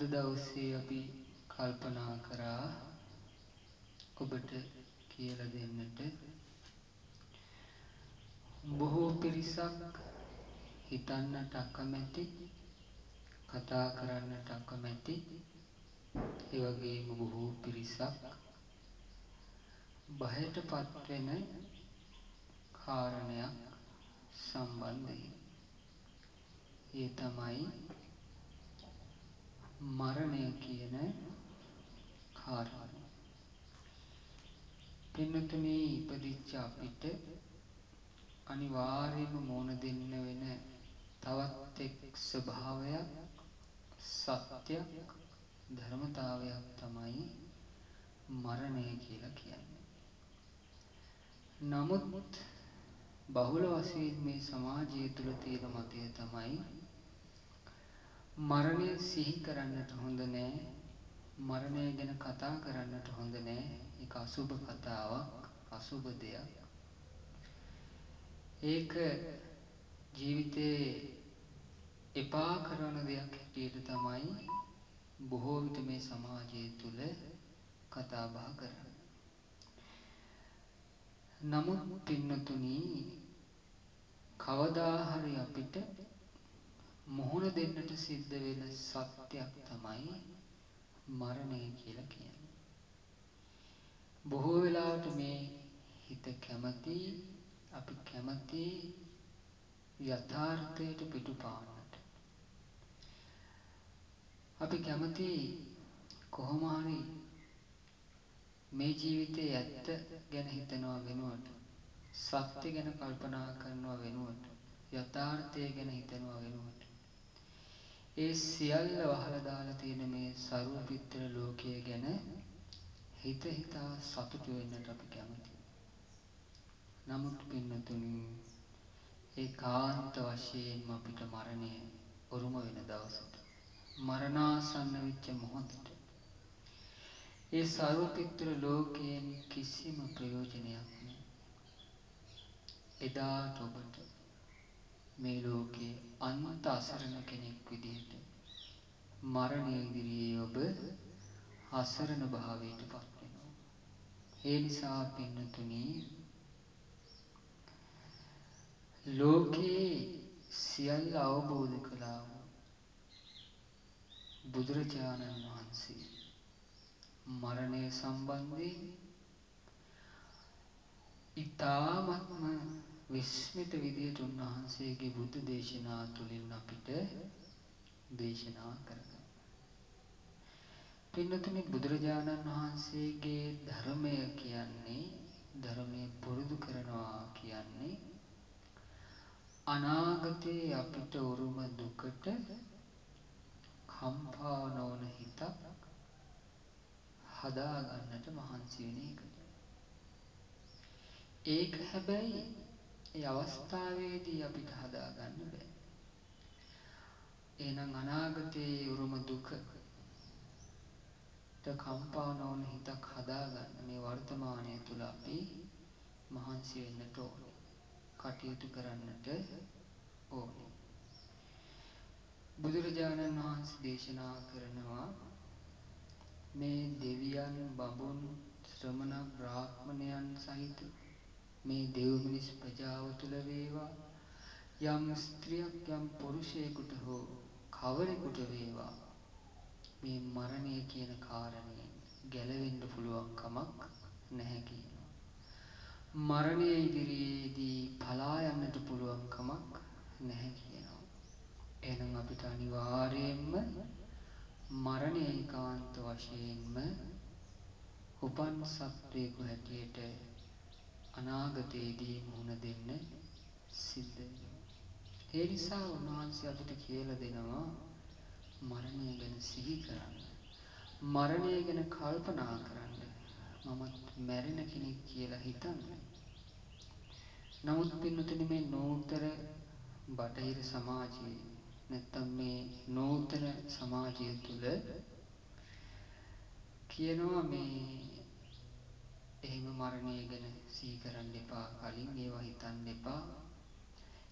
අද දවසේ අපි කල්පනා කරා ඔබට කියල දෙන්නට බොහෝ පිරිසක් හිතන්නට අකමැති කතා කරන්නට අකමැති ඒවගේම බොහෝ පිරිසක් බයට පත්වෙන කාරණයක් සම්බන්ධයෙන්. ඒ තමයි මරණය කියන කාරණය. පින්නතුනේ ඉපදිච්ච අපිට අනිවාර්යෙන්ම මුහුණ දෙන්න වෙන තවත් එක් ස්වභාවයක් සත්‍යයක් ධර්මතාවයක් තමයි මරණය කියල කියන්නේ. නමුත් බහුල වශයෙන් මේ සමාජය තුළ තියෙන මතය තමයි මරණය සිහි කරන්නට හොඳ නෑ මරණය ගැන කතා කරන්නට හොඳ නෑ එක අසුභ කතාවක් අසුභ දෙයක්. ඒක ජීවිතයේ එපා කරන දෙයක් හැටියට තමයි බොහෝ විට මේ සමාජය තුළ කතාබහ කරන්නේ. නමුත් පින්නතුනී කවදාහරි අපිට මුහුණ දෙන්නට සිද්ධ වෙන සත්‍යයක් තමයි මරණය කියල කියන්නේ. බොහෝ වෙලාවට මේ හිත කැමතියි අපි කැමතියි යථාර්ථයට පිටු පාන්නට. අපි කැමතියි කොහොමහරි මේ ජීවිතයේ ඇත්ත ගැන හිතනවා වෙනුවට සත්‍ය ගැන කල්පනා කරනවා වෙනුවට යථාර්ථය ගැන හිතනවා වෙනුවට ඒ සියල්ල වහල දාලා තියෙන මේ සරුවපිත්තර ලෝකය ගැන හිත හිතා සතුටු වෙන්නට අපි කැමතියි. නමුත් පින්නතුනි ඒ කාන්ත වශයෙන්ම අපිට මරණය උරුම වෙන දවසට මරණාසන්න වෙච්ච මොහොතට ඒ සරුවපිත්තර ලෝකයෙන් කිසිම ප්‍රයෝජනයක් නෑ. එදාට ඔබට මේ ලෝකයේ අන්ත අසරණ කෙනෙක් විදිහට මරණය ඉදිරියේ ඔබ අසරණ භාවයට පත්වෙනවා. ඒ නිසා පින්නතුනී ලෝකයේ සියල්ල අවබෝධ කළා වූ බුදුරජාණන් වහන්සේ මරණය සම්බන්ධයෙන් ඉතාමත්ම විස්මිත විදියට උන්වහන්සේගේ බුද්ධ දේශනා තුළින් අපිට දේශනා කරනවා. පින්නතුනි බුදුරජාණන් වහන්සේගේ ධර්මය කියන්නේ ධර්මය පුරුදු කරනවා කියන්නේ අනාගතයේ අපිට උරුම දුකට කම්පා නොවන හිතක් හදාගන්නට මහන්සි වෙන එකට. ඒක හැබැයි ඒ අවස්ථාවේදී අපිට හදාගන්න බෑ. එහෙනම් අනාගතයේ උරුම දුකට කම්පා නොවන හිතක් හදාගන්න මේ වර්තමානය තුළ අපි මහන්සි වෙන්නට ඕනේ. කටයුතු කරන්නට ඕනේ. බුදුරජාණන් වහන්සේ දේශනා කරනවා මේ දෙවියන් බඹුන් ශ්‍රමණ බ්‍රාහ්මණයන් සහිත මේ දෙව් මිනිස් ප්‍රජාව තුළ වේවා යම් ස්ත්‍රියක් යම් පුරුෂයෙකුට හෝ කවරෙකුට වේවා මේ මරණය කියන කාරණයෙන් ගැලවෙන්ඩ පුළුවන් කමක් නැහැ කියනවා. මරණය ඉදිරියේදී පලා යන්නට පුළුවන් කමක් නැහැ කියනවා. එහෙනම් අපිට අනිවාර්යෙන්ම මරණය ඒකාන්ත වශයෙන්ම උපන් සත්වයකු හැටියට අනාගතයේදී මුහුණ දෙන්න සිද්ධ වෙනවා. ඒ නිසා උන්වහන්සේ අපිට කියල දෙනවා මරණය ගැන සිහි කරන්න. මරණය ගැන කල්පනා කරන්න මමත් මැරෙන කෙනෙක් කියලා හිතන්න. නමුත් පින්නතුනි මේ නූතන බටහිර සමාජයේ නැත්තම් මේ නූතන සමාජය තුළ කියනවා මේ එහෙම මරණය ගැන සිහි කරන්න එපා කලින් ඒවා හිතන්න එපා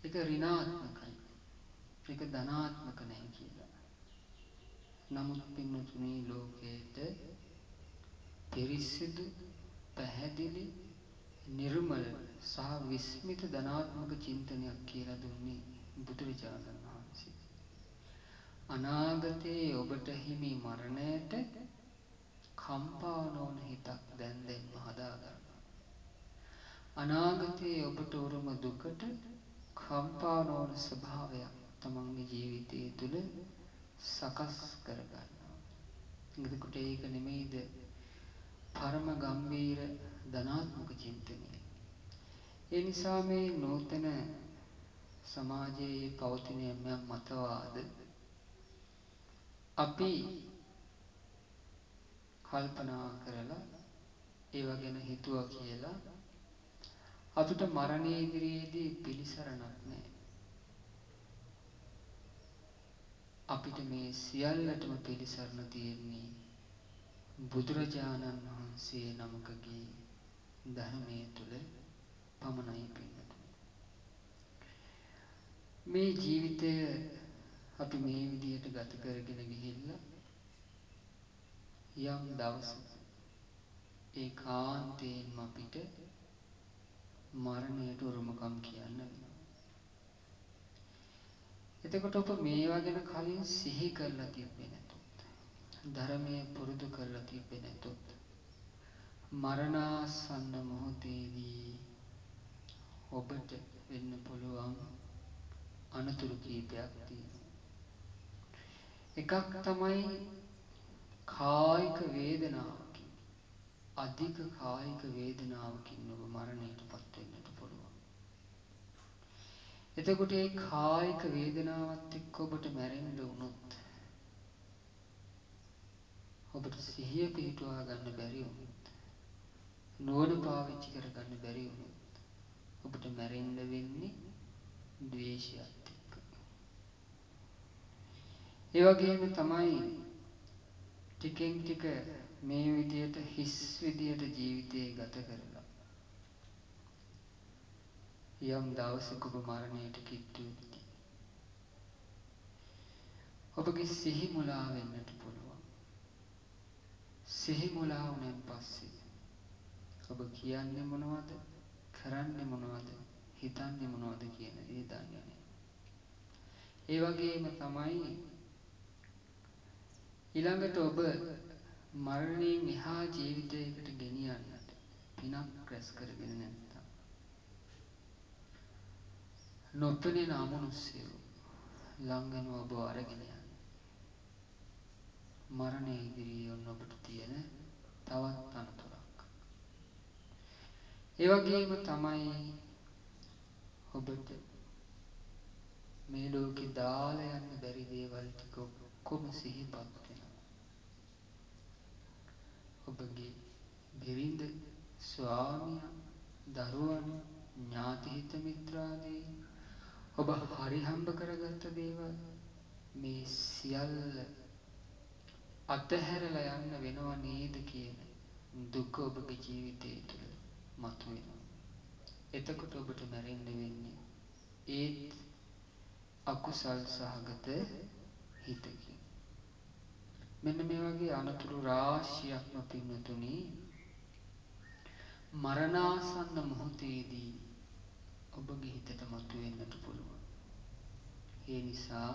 එක රිනාත්මකයි එක ධනාත්මක නෑ කියලා. නමුත් පින්නතුනි ලෝකයට පිරිසිදු පැහැදිලි නිර්මල සහ විස්මිත ධනාත්මක චින්තනයක් කියලා දුන්නේ බුදුරජාණන් වහන්සේ. අනාගතයේ ඔබට හිමි මරණයට කම්පා නොවන හිතක් දැන් දැන්ම හදා ගන්න. අනාගතයේ ඔබට උරුම දුකට කම්පා නොවන ස්වභාවයක් තමන්ගේ ජීවිතය තුළ සකස් කරගන්නවා. එතකොට ඒක නෙමෙයිද පරම ගම්බීර ධනාත්මක චින්තනය. ඒ නිසා මේ නූතන සමාජයේ පවතින යම් යම් මතවාද අපි කල්පනා කරලා ඒව ගැන හිතුවා කියලා අපිට මරණය ඉදිරියේදී පිළිසරණක් නැහැ. අපිට මේ සියල්ලටම පිළිසරණ තියෙන්නේ බුදුරජාණන් වහන්සේ නමකගේ ධර්මය තුළ පමණයි පින්නතුනි. මේ ජීවිතය අපි මේ විදිහට ගත කරගෙන ගිහිල්ලා යම් දවසක ඒකාන්තයෙන්ම අපිට මරණයට උරුමකම් කියන්න වෙනවා. එතකොට ඔබ මේවා ගැන කලින් සිහි කරලා තිබ්බේ නැතොත් ධර්මය පුරුදු කරලා තිබ්බේ නැතොත් මරණාසන්න මොහොතේදී ඔබට වෙන්න පුළුවන් අනතුරු කීපයක් තියෙනවා. එකක් තමයි කායික වේදනාවකින් අධික කායික වේදනාවකින් ඔබ මරණයට පත් වෙන්නට පුළුවන්. එතකොට ඒ කායික වේදනාවත් එක්ක ඔබට මැරෙන්න වුණොත් ඔබට සිහිය පිහිටුවා ගන්න බැරි වුණොත් නුවණ පාවිච්චි කරගන්න බැරි වුණොත් ඔබට මැරෙන්න වෙන්නේ ද්වේෂයත් එක්ක. ඒ වගේම තමයි ටිකෙන් ටික මේ විදියට හිස් විදියට ජීවිතේ ගත කරලා යම් දවසක ඔබ මරණයට කිට්ටු වෙද්දී ඔබගේ සිහි මුලා වෙන්නට පුළුවන්. සිහි මුලා වුණෙන් පස්සේ ඔබ කියන්නේ මොනවද? කරන්නේ මොනවද? හිතන්නේ මොනවද කියන දේ දන්නේ නැහැ. ඒ වගේම තමයි ඊළඟට ඔබ මරණයෙන් එහා ජීවිතයකට ගෙනියන්නට පිනක් රැස් කරගෙන නැත්නම් නොපෙනෙන අමනුෂ්‍යයෝ ළඟ වෙනවා ඔබව අරගෙන යන්න. මරණය ඉදිරියේ ඔන්න ඔබට තියෙන තවත් අනතුරක්. ඒ වගේම තමයි ඔබට මේ ලෝකේ දාලා යන්න බැරි දේවල් ටික ඔක්කොම සිහිපත් වෙනවා. ඔබගේ බිරිඳ, ස්වාමියා, දරුවන්, ඥාති හිත මිත්‍රාදීන් ඔබ හරි හම්බ කරගත්ත දේවල් මේ සියල්ල අතහැරලා යන්න වෙනව නේද කියන දුක ඔබගේ ජීවිතය තුළ මතුවෙනවා. එතකොට ඔබට මැරෙන්න වෙන්නේ ඒත් අකුසල් සහගත හිතකින්. මෙන්න මේ වගේ අනතුරු රාශියක්ම පින්නතුනි මරණාසන්න මොහොතේදී ඔබගේ හිතට මතුවෙන්නට පුළුවන්. ඒ නිසා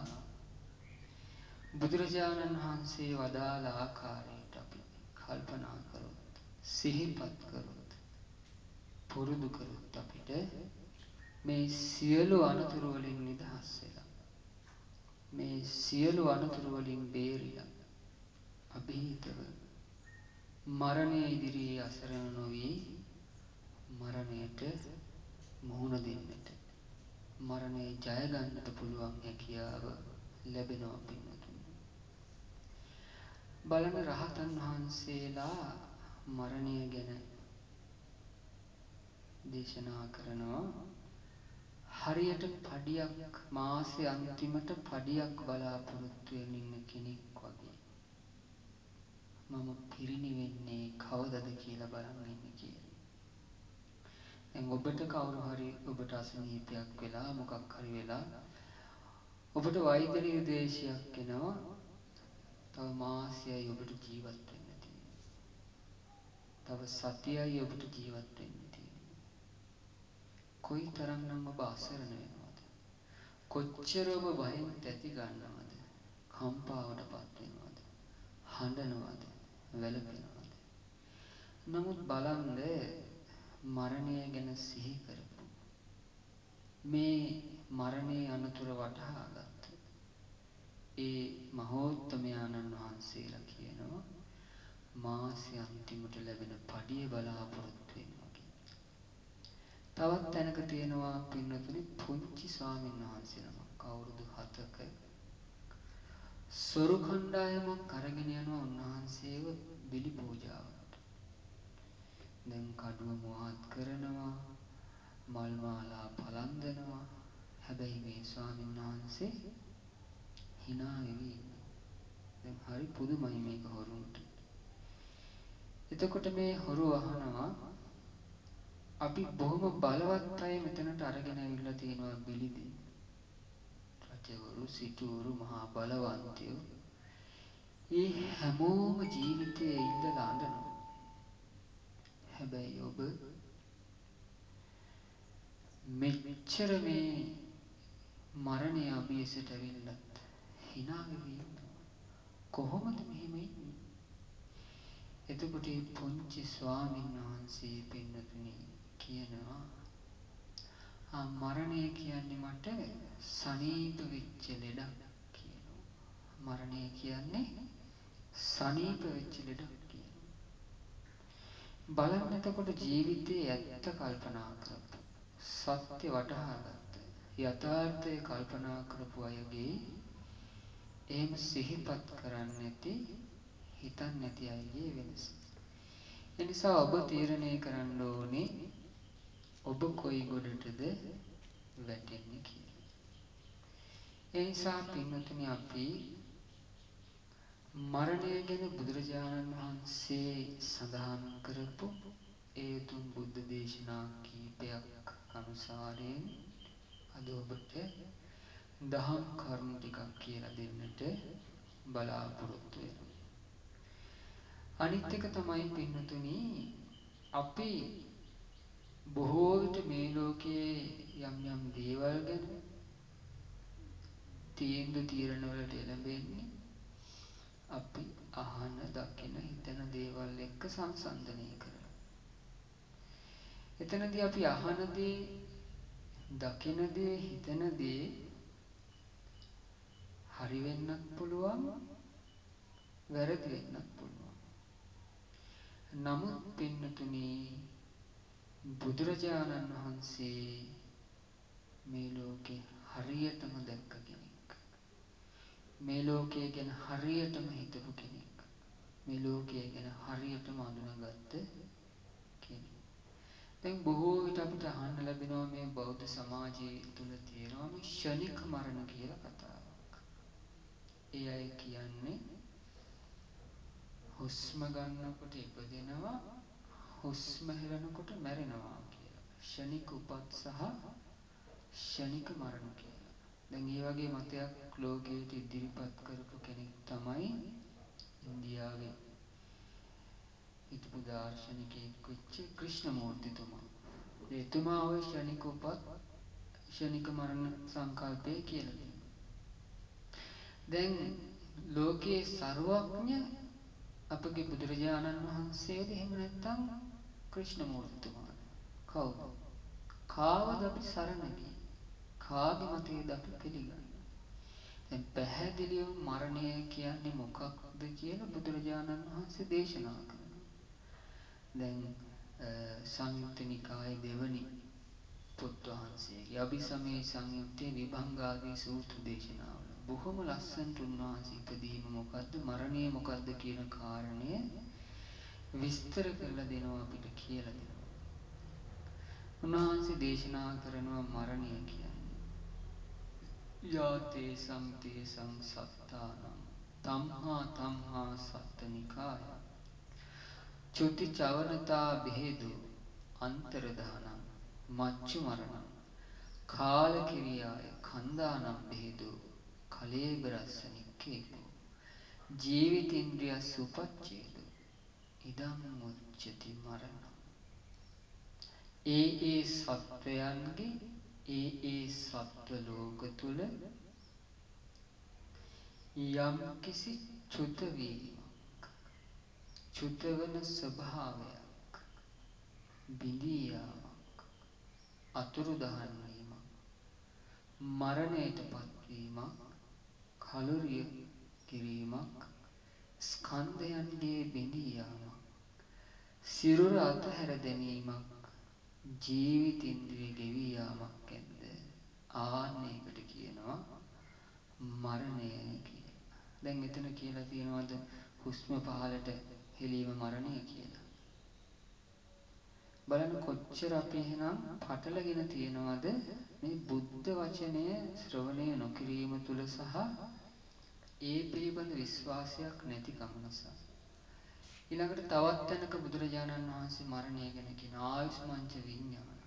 බුදුරජාණන් වහන්සේ වදාළ ආකාරයට අපි කල්පනා කරොත් සිහිපත් කරොත් පුරුදු කරොත් අපිට මේ සියලු අනතුරු වලින් නිදහස් වෙලා මේ සියලු අනතුරු වලින් බේරිලා අභීතව මරණය ඉදිරියේ අසරණ නොවි මරණයට මුහුණ දෙන්නට මරණය ජය ගන්නට පුළුවන් හැකියාව ලැබෙනවා පින්වතුනි. බලන්න රහතන් වහන්සේලා මරණය ගැන දේශනා කරනවා හරියට පඩියක් මාසේ අන්තිමට පඩියක් බලාපොරොත්තු වෙමින් ඉන්න කෙනෙක් වගේ. මම පිරිනිවෙන්නේ කවදද කියලා බලන් ඉන්නේ කියලා. දැන් ඔබට කවුරු හරි ඔබට අසනීපයක් වෙලා මොකක් හරි වෙලා ඔබට වෛද්‍ය නිර්දේශයක් එනවා තව මාසයයි ඔබට ජීවත් වෙන්න තියෙන්නේ. තව සතියයි ඔබට ජීවත් වෙන්න තියෙන්නේ. කොයි තරම්නම් ඔබ අසරණ වෙනවද? කොච්චර ඔබ බයෙන් තැති ගන්නවද? කම්පාවටපත් වෙනවද? හඬනවද? වැළපෙනවද? නමුත් බලන්ද මරණය ගැන සිහි කරපු මේ මරණයේ අනතුර වටහා ගත්ත ඒ මහෝත්තමයාණන් වහන්සේලා කියනවා මාසේ අන්තිමට ලැබෙන පඩිය බලාපොරොත්තු වෙන්න වගේ. තවත් තැනක තියෙනවා පින්නතුනි පුංචි ස්වාමීන් වහන්සේ නමක් අවුරුදු 7ක සොරු කණ්ඩායමක් අරගෙන යනවා උන්වහන්සේව බිලි පූජාවකට. දැන් කඩුව මොහත් කරනවා මල් මාලා පලන්දනවා. හැබැයි මේ ස්වාමීන් වහන්සේ hina වෙවි ඉන්නවා. දැන් හරි පුදුමයි මේක හොරුන්ට. එතකොට මේ හොරු අහනවා අපි බොහොම බලවත් අය මෙතනට අරගෙන ඇවිල්ලා තියෙනවා බිලි දෙන්න. රජවරු, සිටුවරු, මහා බලවන්තයෝ. ඒ හැමෝම ජීවිතයේ ඉල්ලලා අඬනවා. හැබැයි ඔබ මෙච්චර මේ මරණය අභියසට ඇවිල්ලත් hina වෙවි ඉන්නවා. කොහොමද මෙහෙම ඉන්නේ? එතකොට මේ පුංචි ස්වාමින් වහන්සේ පින්නතුනි කියනවා ආ මරණය කියන්නේ මට සනීප වෙච්ච ලෙඩක් කියනවා. මරණය කියන්නේ සනීප වෙච්ච ලෙඩක් කියනවා. බලන්න එතකොට ජීවිතයේ ඇත්ත කල්පනා කරපු සත්‍ය වටහා ගත්ත යථාර්ථය කල්පනා කරපු අයගේ එහෙම සිහිපත් කරන්නේ නැති හිතන්නේ නැති අයගේ වෙනස. එනිසා ඔබ තීරණය කරන්න ඕනේ ඔබ කොයි ගොඩටද වැටෙන්නේ කියලා. එනිසා පින්වතුනි අපි මරණය ගැන බුදුරජාණන් වහන්සේ සඳහන් කරපු ඒ උතුම් බුද්ධ දේශනා කීපයක් අනුසාරයෙන් අද ඔබට දහම් කරුණු ටිකක් කියලා දෙන්නට බලාපොරොත්තු වෙනවා. අනිත් එක තමයි පින්නතුනි අපි බොහෝ විට මේ ලෝකයේ යම් යම් දේවල් ගැන තීන්දුව තීරණ වලට එළඹෙන්නේ අපි අහන දකින හිතන දේවල් එක්ක සංසන්දනය කරලා. එතනදී අපි අහන දේ දකින දේ හිතන දේ හරි වෙන්නත් පුළුවන් වැරදි වෙන්නත් පුළුවන්. නමුත් පින්නතුනි බුදුරජාණන් වහන්සේ මේ ලෝකේ හරියටම දැක්ක කෙනෙක්. මේ ලෝකය ගැන හරියටම හිතපු කෙනෙක්. මේ ලෝකය ගැන හරියටම අඳුනගත්ත කෙනෙක්. දැන් බොහෝ විට අපිට අහන්න ලැබෙනවා මේ බෞද්ධ සමාජයේ තුල තියෙනවා මේ ෂණික මරණ කියලා කතාවක්. ඒ අය කියන්නේ හුස්ම ගන්නකොට ඉපදෙනවා හුස්ම හෙලනකොට මැරෙනවා කියලා. ෂණික උපත් සහ ෂණික මරණ කියලා. දැන් ඒ වගේ මතයක් ලෝකයට ඉදිරිපත් කරපු කෙනෙක් තමයි ඉන්දියාවේ හිටපු දාර්ශනිකයෙක් වෙච්ච ක්‍රිෂ්ණමූර්තිතුමා. එතුමා ওই ෂණික උපත් ෂණික මරණ සංකල්පය කියලා තියෙනවා. දැන් ලෝකයේ සර්වඥ අපගේ බුදුරජාණන් වහන්සේද එහෙම නැත්නම් ක්‍රිෂ්ණමූර්තිතුමාද කවුද? කාවද අපි සරණ ගියේ? කාගේ මතයද අපි පිළිගන්නේ? දැන් පැහැදිලිවම මරණය කියන්නේ මොකක්ද කියලා බුදුරජාණන් වහන්සේ දේශනා කරනවා. දැන් සංයුත්ත නිකායේ දෙවනි පොත් වහන්සේගේ අභිසමය සංයුත්තේ විභංගාදී සූත්‍ර දේශනාවල බොහොම ලස්සනට උන්වහන්සේ ඉපදීම මොකද්ද මරණය මොකද්ද කියන කාරණය විස්තර කරලා දෙනවා අපිට කියලා දෙනවා. උන්වහන්සේ දේශනා කරනවා මරණය කියන්නේ යාතේ සංතේ සංසත්තානං තම්හා තම්හා සත්තනිකාය චුති චවනතා බෙහෙදෝ අන්තර්ධානං මච්චු මරණං කාලකිරියාය කන්දානම් බෙහෙදෝ කලේබරස්ස නික්කේපෝ ජීවිතින්ද්‍රිය සුපච්ඡේදෝ ඉදං උච්චති මරණං ඒ ඒ සත්වයන්ගේ ඒ ඒ සත්ව ලෝක තුල යම්කිසි චුත වීමක් චුතවන ස්වභාවයක් බිඳී යාමක් අතුරුදහන් වීමක් මරණයට පත්වීමක් කලුරිය කිරීමක් ස්කන්ධයන්ගේ බිඳී යාමක් සිරුර අතහැර දැමීමක් ජීවිතින්ද්‍රිය ගෙවී යාමක් ඇද්ද ආන්න ඒකට කියනවා මරණය කියලා. දැන් එතන කියලා තියෙනවද හුස්ම පහලට හෙලීම මරණය කියලා. බලන්න කොච්චර අපි එහෙනම් පටලගෙන තියෙනවද මේ බුද්ධ වචනය ශ්‍රවණය නොකිරීම තුල සහ ඒ පිළිබඳ විශ්වාසයක් නැතිකම නිසා. ඊළඟට තවත් තැනක බුදුරජාණන් වහන්සේ මරණය ගැන කියන ආයුෂ්මංච විඥාන.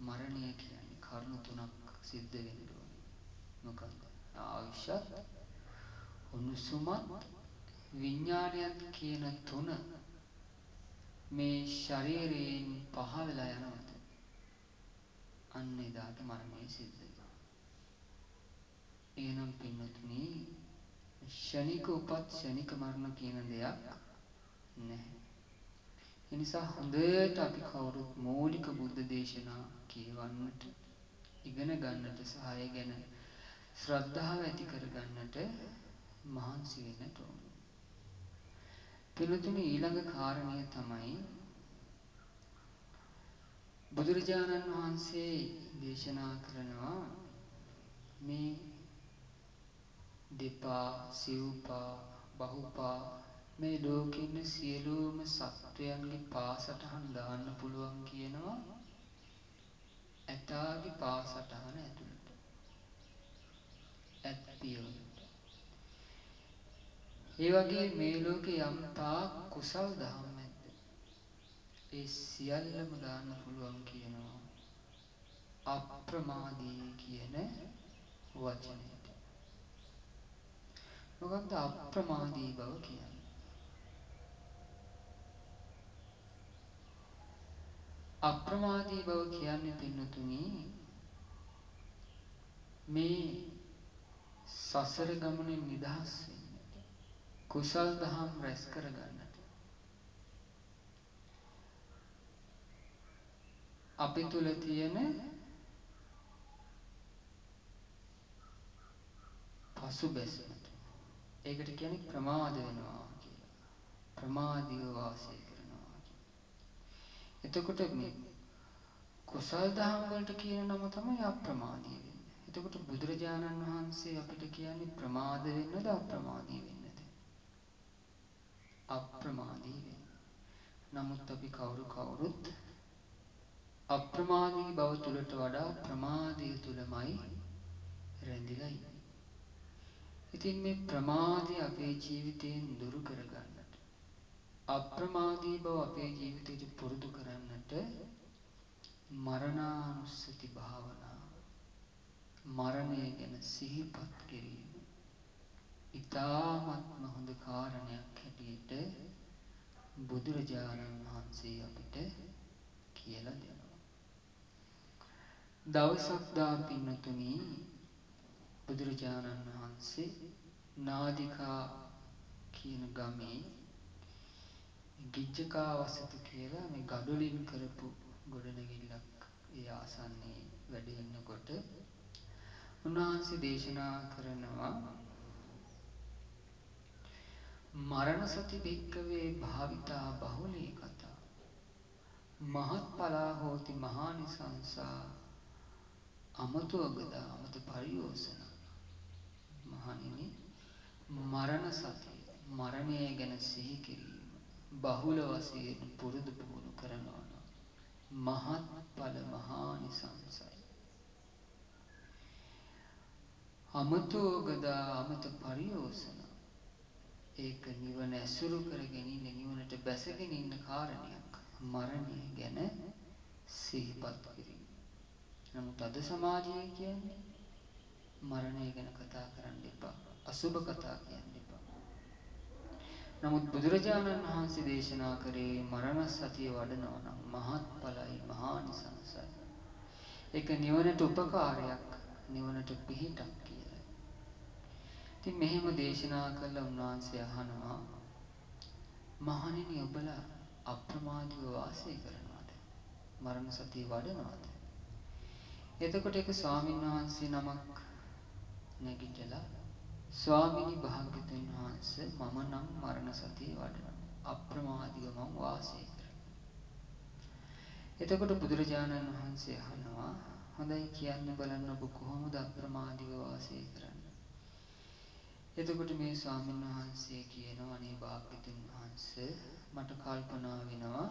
මරණය කියන්නේ කරුණු තුනක් සිද්ධ වෙන්න ඕනේ. මොකද්ද? ආයුෂත් උණුසුමත් විඥානයත් කියන තුන මේ ශරීරයෙන් පහ වෙලා යනවද? අන්න එදාට මරණය සිද්ධ වෙනවා. එහෙනම් පින්නතුනි ෂණික උපත් ෂණික මරණ කියන දෙයක් නැහැ. එනිසා හොඳට අපි කවුරුත් මූලික බුද්ධ දේශනා කියවන්නට ඉගෙන ගන්නට සහ ඒ ගැන ශ්‍රද්ධාව ඇති කර ගන්නට මහන්සි වෙන්නට ඕනේ. පින්තුනි ඊළඟ කාරණය තමයි බුදුරජාණන් වහන්සේ දේශනා කරනවා මේ දෙපා සිව්පා බහුපා මේ ලෝකෙ ඉන්න සියලුම සත්වයන්ගේ පා සටහන් දාන්න පුළුවන් කියනවා ඇතාගේ පා සටහන ඇතුළට. ඇත් පියවලට. ඒ වගේ මේ ලෝකේ යම් තාක් කුසල් දහම් ඇද්ද? ඒ සියල්ලම දාන්න පුළුවන් කියනවා අප්‍රමාදී කියන වචනයට. මොකක්ද අප්‍රමාදී බව කියන්නේ? අප්‍රමාදී බව කියන්නේ පින්නතුනි මේ සසර ගමනෙන් නිදහස් වෙන්නට කුසල් දහම් රැස් කර ගන්නට අපි තුල තියෙන පසුබැස්මට ඒකට කියන්නේ ප්‍රමාද වෙනවා කියලා. ප්‍රමාදීව වාසය කරනවා කියලා. එතකොට මේ කුසල් දහම් වලට කියන නම තමයි අප්‍රමාදී වෙන්නේ. එතකොට බුදුරජාණන් වහන්සේ අපිට කියන්නේ ප්‍රමාද වෙන්නද අප්‍රමාදී වෙන්නද? අප්‍රමාදී වෙන්න. නමුත් අපි කවුරු කවුරුත් අප්‍රමාදී බව තුලට වඩා ප්‍රමාදය තුලමයි රැඳිලා ඉන්නේ. ඉතින් මේ ප්‍රමාදය අපේ ජීවිතයෙන් දුරු කරගන්නට අප්‍රමාදී බව අපේ ජීවිතයට පුරුදු කරන්නට මරණානුස්සති භාවනාව මරණය ගැන සිහිපත් කිරීම ඊ타ත්ම හොඳ කාරණයක් හැටියට බුදුරජාණන් වහන්සේ අපිට කියලා දෙනවා. දවසක් දා පින්නතුනි බුදුරජාණන් වහන්සේ නාදිකා කියන ගමේ ගිජ්ජකාවසතු කියලා මේ ගඩොලින් කරපු ගොඩනැගිල්ලක් ඒ ආසන්නයේ වැඩ ඉන්නකොට උන්වහන්සේ දේශනා කරනවා මරණ සති භික්කවේ භාවිතා බහුලී කතා. මහත්ඵලා හෝති මහානිසංසා. අමතෝගදා අමත පරියෝසන. මහණෙනි මරණ සතිය මරණය ගැන සිහි කිරීම බහුල වශයෙන් පුරුදු පුහුණු කරනවා නම් මහත්ඵල මහානිසංසයි අමතෝගදා අමත පරියෝසන ඒක නිවන ඇසුරු කරගෙන ඉන්න නිවනට බැසගෙන ඉන්න කාරණයක් මරණය ගැන සිහිපත් කිරීම. නමුත් අද සමාජයේ කියන්නේ මරණය ගැන කතා කරන්න එපා. අසුබ කතා කියන්න එපා. නමුත් බුදුරජාණන් වහන්සේ දේශනා කරේ මරණ සතිය වඩනවා නම් මහත්ඵලයි මහානිසංසයි. ඒක නිවනට උපකාරයක් නිවනට පිහිටක් කියලා. ඉතින් මෙහෙම දේශනා කළ උන්වහන්සේ අහනවා මහණෙනි ඔබලා අප්‍රමාදීව වාසය කරනවද? මරණ සතිය වඩනවද? එතකොට එක ස්වාමින් වහන්සේ නමක් නැගිටලා ස්වාමිනි භාග්‍යතුන් වහන්සේ මම නම් මරණ සතිය වඩනවා. අප්‍රමාදීව මම වාසය කරනවා. එතකොට බුදුරජාණන් වහන්සේ අහනවා හොඳයි කියන්න බලන්න ඔබ කොහොමද අප්‍රමාදීව වාසය කරන්නේ? එතකොට මේ ස්වාමින් වහන්සේ කියනවා අනේ භාග්‍යතුන් වහන්සේ මට කල්පනා වෙනවා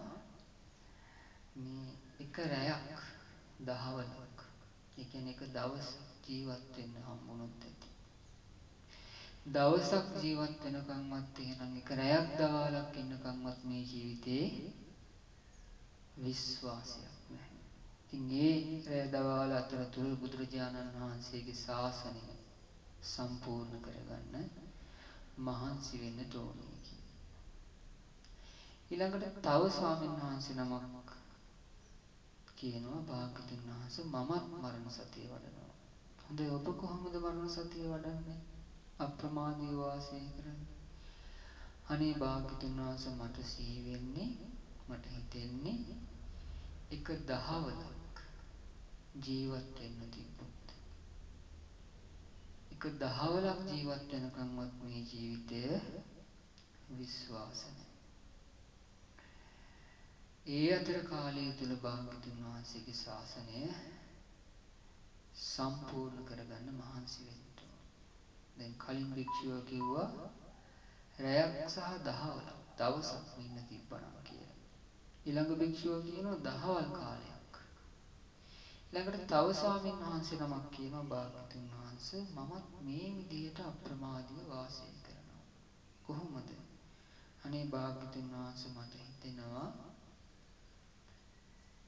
මේ එක රැයක් දහවලක් ඒ කියන්නේ එක දවසක් ජීවත් වෙන්න හම්බුනොත් ඇති. දවසක් ජීවත් වෙනකන්වත් එහෙනම් එක රැයක් දවාලක් ඉන්නකන්වත් මේ ජීවිතේ විශ්වාසයක් නැහැ. ඉතින් ඒ රැය දවාල අතරතුර බුදුරජාණන් වහන්සේගේ ශාසනය සම්පූර්ණ කරගන්න මහන්සි වෙන්නට ඕනේ කියලා. ඊළඟට තව ස්වාමීන් වහන්සේ නමක් කියනවා භාග්‍යතුන් වහන්සේ මමත් මරණ සතිය වඩනවා. හොඳයි ඔබ කොහොමද මරණ සතිය වඩන්නේ? අප්‍රමාදීව වාසය කරන්නේ. අනේ භාග්‍යතුන් වහන්සේ මට සිහි වෙන්නේ මට හිතෙන්නේ එක දහවලක් ජීවත් වෙන්න තිබ්බොත්. එක දහවලක් ජීවත් වෙනකන්වත් මේ ජීවිතය විශ්වාස ඒ අතර කාලය තුල භාග්‍යතුන් වහන්සේගේ ශාසනය සම්පූර්ණ කරගන්න මහන්සි වෙන්න දැන් කලින් භික්ෂුව කිව්වා රැයක් සහ දහවලක් දවසක් ඉන්න තිබ්බනම් කියලා. ඊළඟ භික්ෂුව කියනවා දහවල් කාලයක්. ඊළඟට තව ස්වාමින් වහන්සේ නමක් කියනවා භාග්‍යතුන් වහන්සේ මමත් මේ විදිහට අප්‍රමාදීව වාසය කරනවා. කොහොමද? අනේ භාග්‍යතුන් වහන්සේ මට හිතෙනවා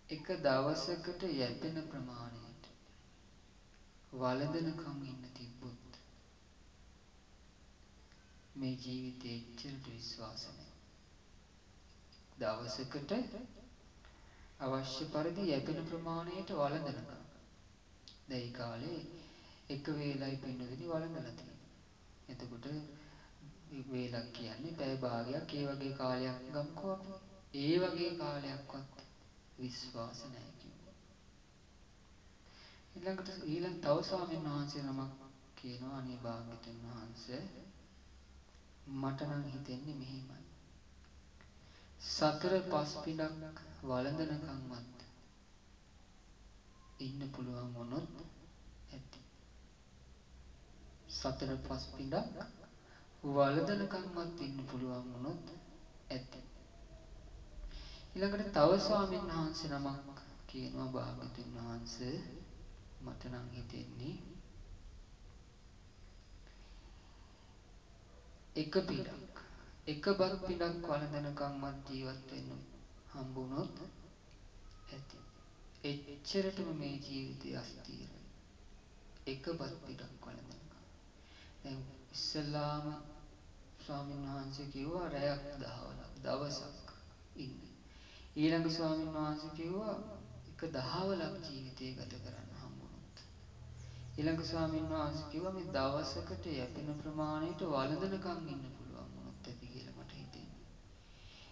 එක දවසකට යැපෙන ප්‍රමාණයට වළඳනකම් ඉන්න තිබ්බොත් මේ ජීවිතේ එච්චරට විශ්වාස දවසකට අවශ්‍ය පරිදි යැපෙන ප්‍රමාණයට වළඳනකම්. දැන් ඒ කාලේ එක වේලයි පින්නදිනි වළඳලා තියෙන්නේ. එතකොට වේලක් කියන්නේ පැය භාගයක් ඒ වගේ කාලයක් ගමුකෝ අපි. ඒ වගේ කාලයක්වත් විශ්වාස නැහැ කිව්වා. ඊළඟට ඊළඟ තව ස්වාමීන් වහන්සේ නමක් කියනවා අනේ භාග්‍යතුන් වහන්සේ මට නම් හිතෙන්නේ මෙහෙමයි. සතර පස් පිඬක් වළඳනකන්වත් ඉන්න පුළුවන් වුණොත් ඇති. සතර පස් පිඬක් වළඳනකන්වත් ඉන්න පුළුවන් වුණොත් ඇති. ඊළඟට තව ස්වාමීන් වහන්සේ නමක් කියනවා භාග්‍යතුන් වහන්සේ මට නම් හිතෙන්නේ එක පිටක් එක බත් පිඬක් වළඳනකන්වත් ජීවත් වෙන්න හම්බුනොත් ඇති. එච්චරටම මේ ජීවිතය අස්තීරයි. එක බත් පිටක් වළඳනකම්. දැන් ඉස්සල්ලාම ස්වාමින් වහන්සේ කිව්වා රැයක් දහවලක් දවසක් ඉන්න. ඊළඟ ස්වාමින් වහන්සේ කිව්වා එක දහවලක් ජීවිතය ගත කරන්න හම්බුනොත්. ඊළඟ ස්වාමින් වහන්සේ කිව්වා මේ දවසකට යැපෙන ප්‍රමාණයට වළඳනකම් ඉන්න පුළුවන් වුණොත් ඇති කියලා මට හිතෙන්නේ.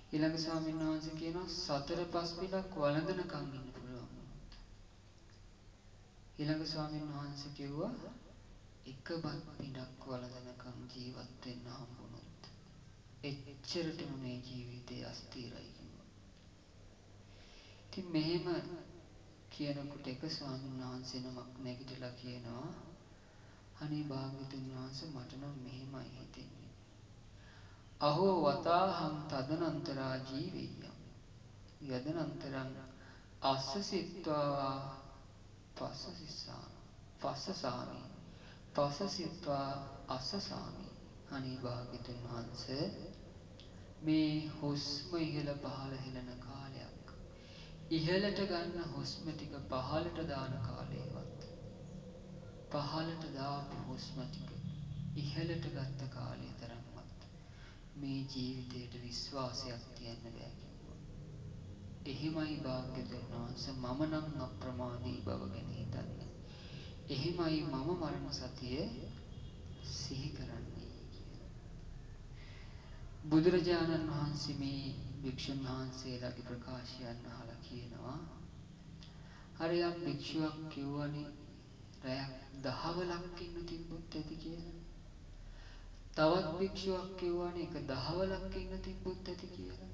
ඊළඟ ස්වාමින් වහන්සේ කියනවා සතර පස් පිනක් වළඳනකම් ඉන්න පුළුවන් වුණොත්. ඊළඟ ස්වාමින් වහන්සේ කිව්වා එක බත් පිඬක් වළඳනකම් ජීවත් වෙන්න හම්බුනොත් එච්චරටම මේ ජීවිතේ අස්තීරයි කිව්වා. ඉතින් මෙහෙම කියනකොට එක ස්වාමීන් වහන්සේ නමක් නැගිටලා කියනවා අනේ භාග්‍යතුන් වහන්සේ මට නම් මෙහෙමයි හිතෙන්නේ. අහෝ වතාහං තදනන්තරා ජීවෙය්‍යම්. යදනන්තරං අස්ස සිත්වා පස්ස සිස්සාමි. පස්ස සාමි. පස්ස සිත්වා අස්ස සාමි. අනේ භාග්‍යතුන් වහන්සේ මේ හුස්ම ඉහළ පහළ හෙලන කාලයක් ඉහළට ගන්න හුස්ම ටික පහළට දාන කාලේවත් පහළට දාපු හුස්ම ටික ඉහළට ගත්ත කාලය තරම්වත් මේ ජීවිතයට විශ්වාසයක් තියන්න බෑ කිව්වා. එහෙමයි භාග්‍යතුන් වහන්සේ මම නම් අප්‍රමාදී බව ගැන හිතන්නේ. එහෙමයි මම මරණ සතිය සිහි කරන්නේ කියලා. බුදුරජාණන් වහන්සේ මේ භික්ෂුන් වහන්සේලාගේ ප්‍රකාශයන් අහලා කියනවා හරි යම් භික්ෂුවක් කිව්වනේ රැයක් දහවලක් ඉන්න තිබ්බොත් ඇති කියලා. තවත් භික්ෂුවක් කිව්වනේ එක දහවලක් ඉන්න තිබ්බොත් ඇති කියලා.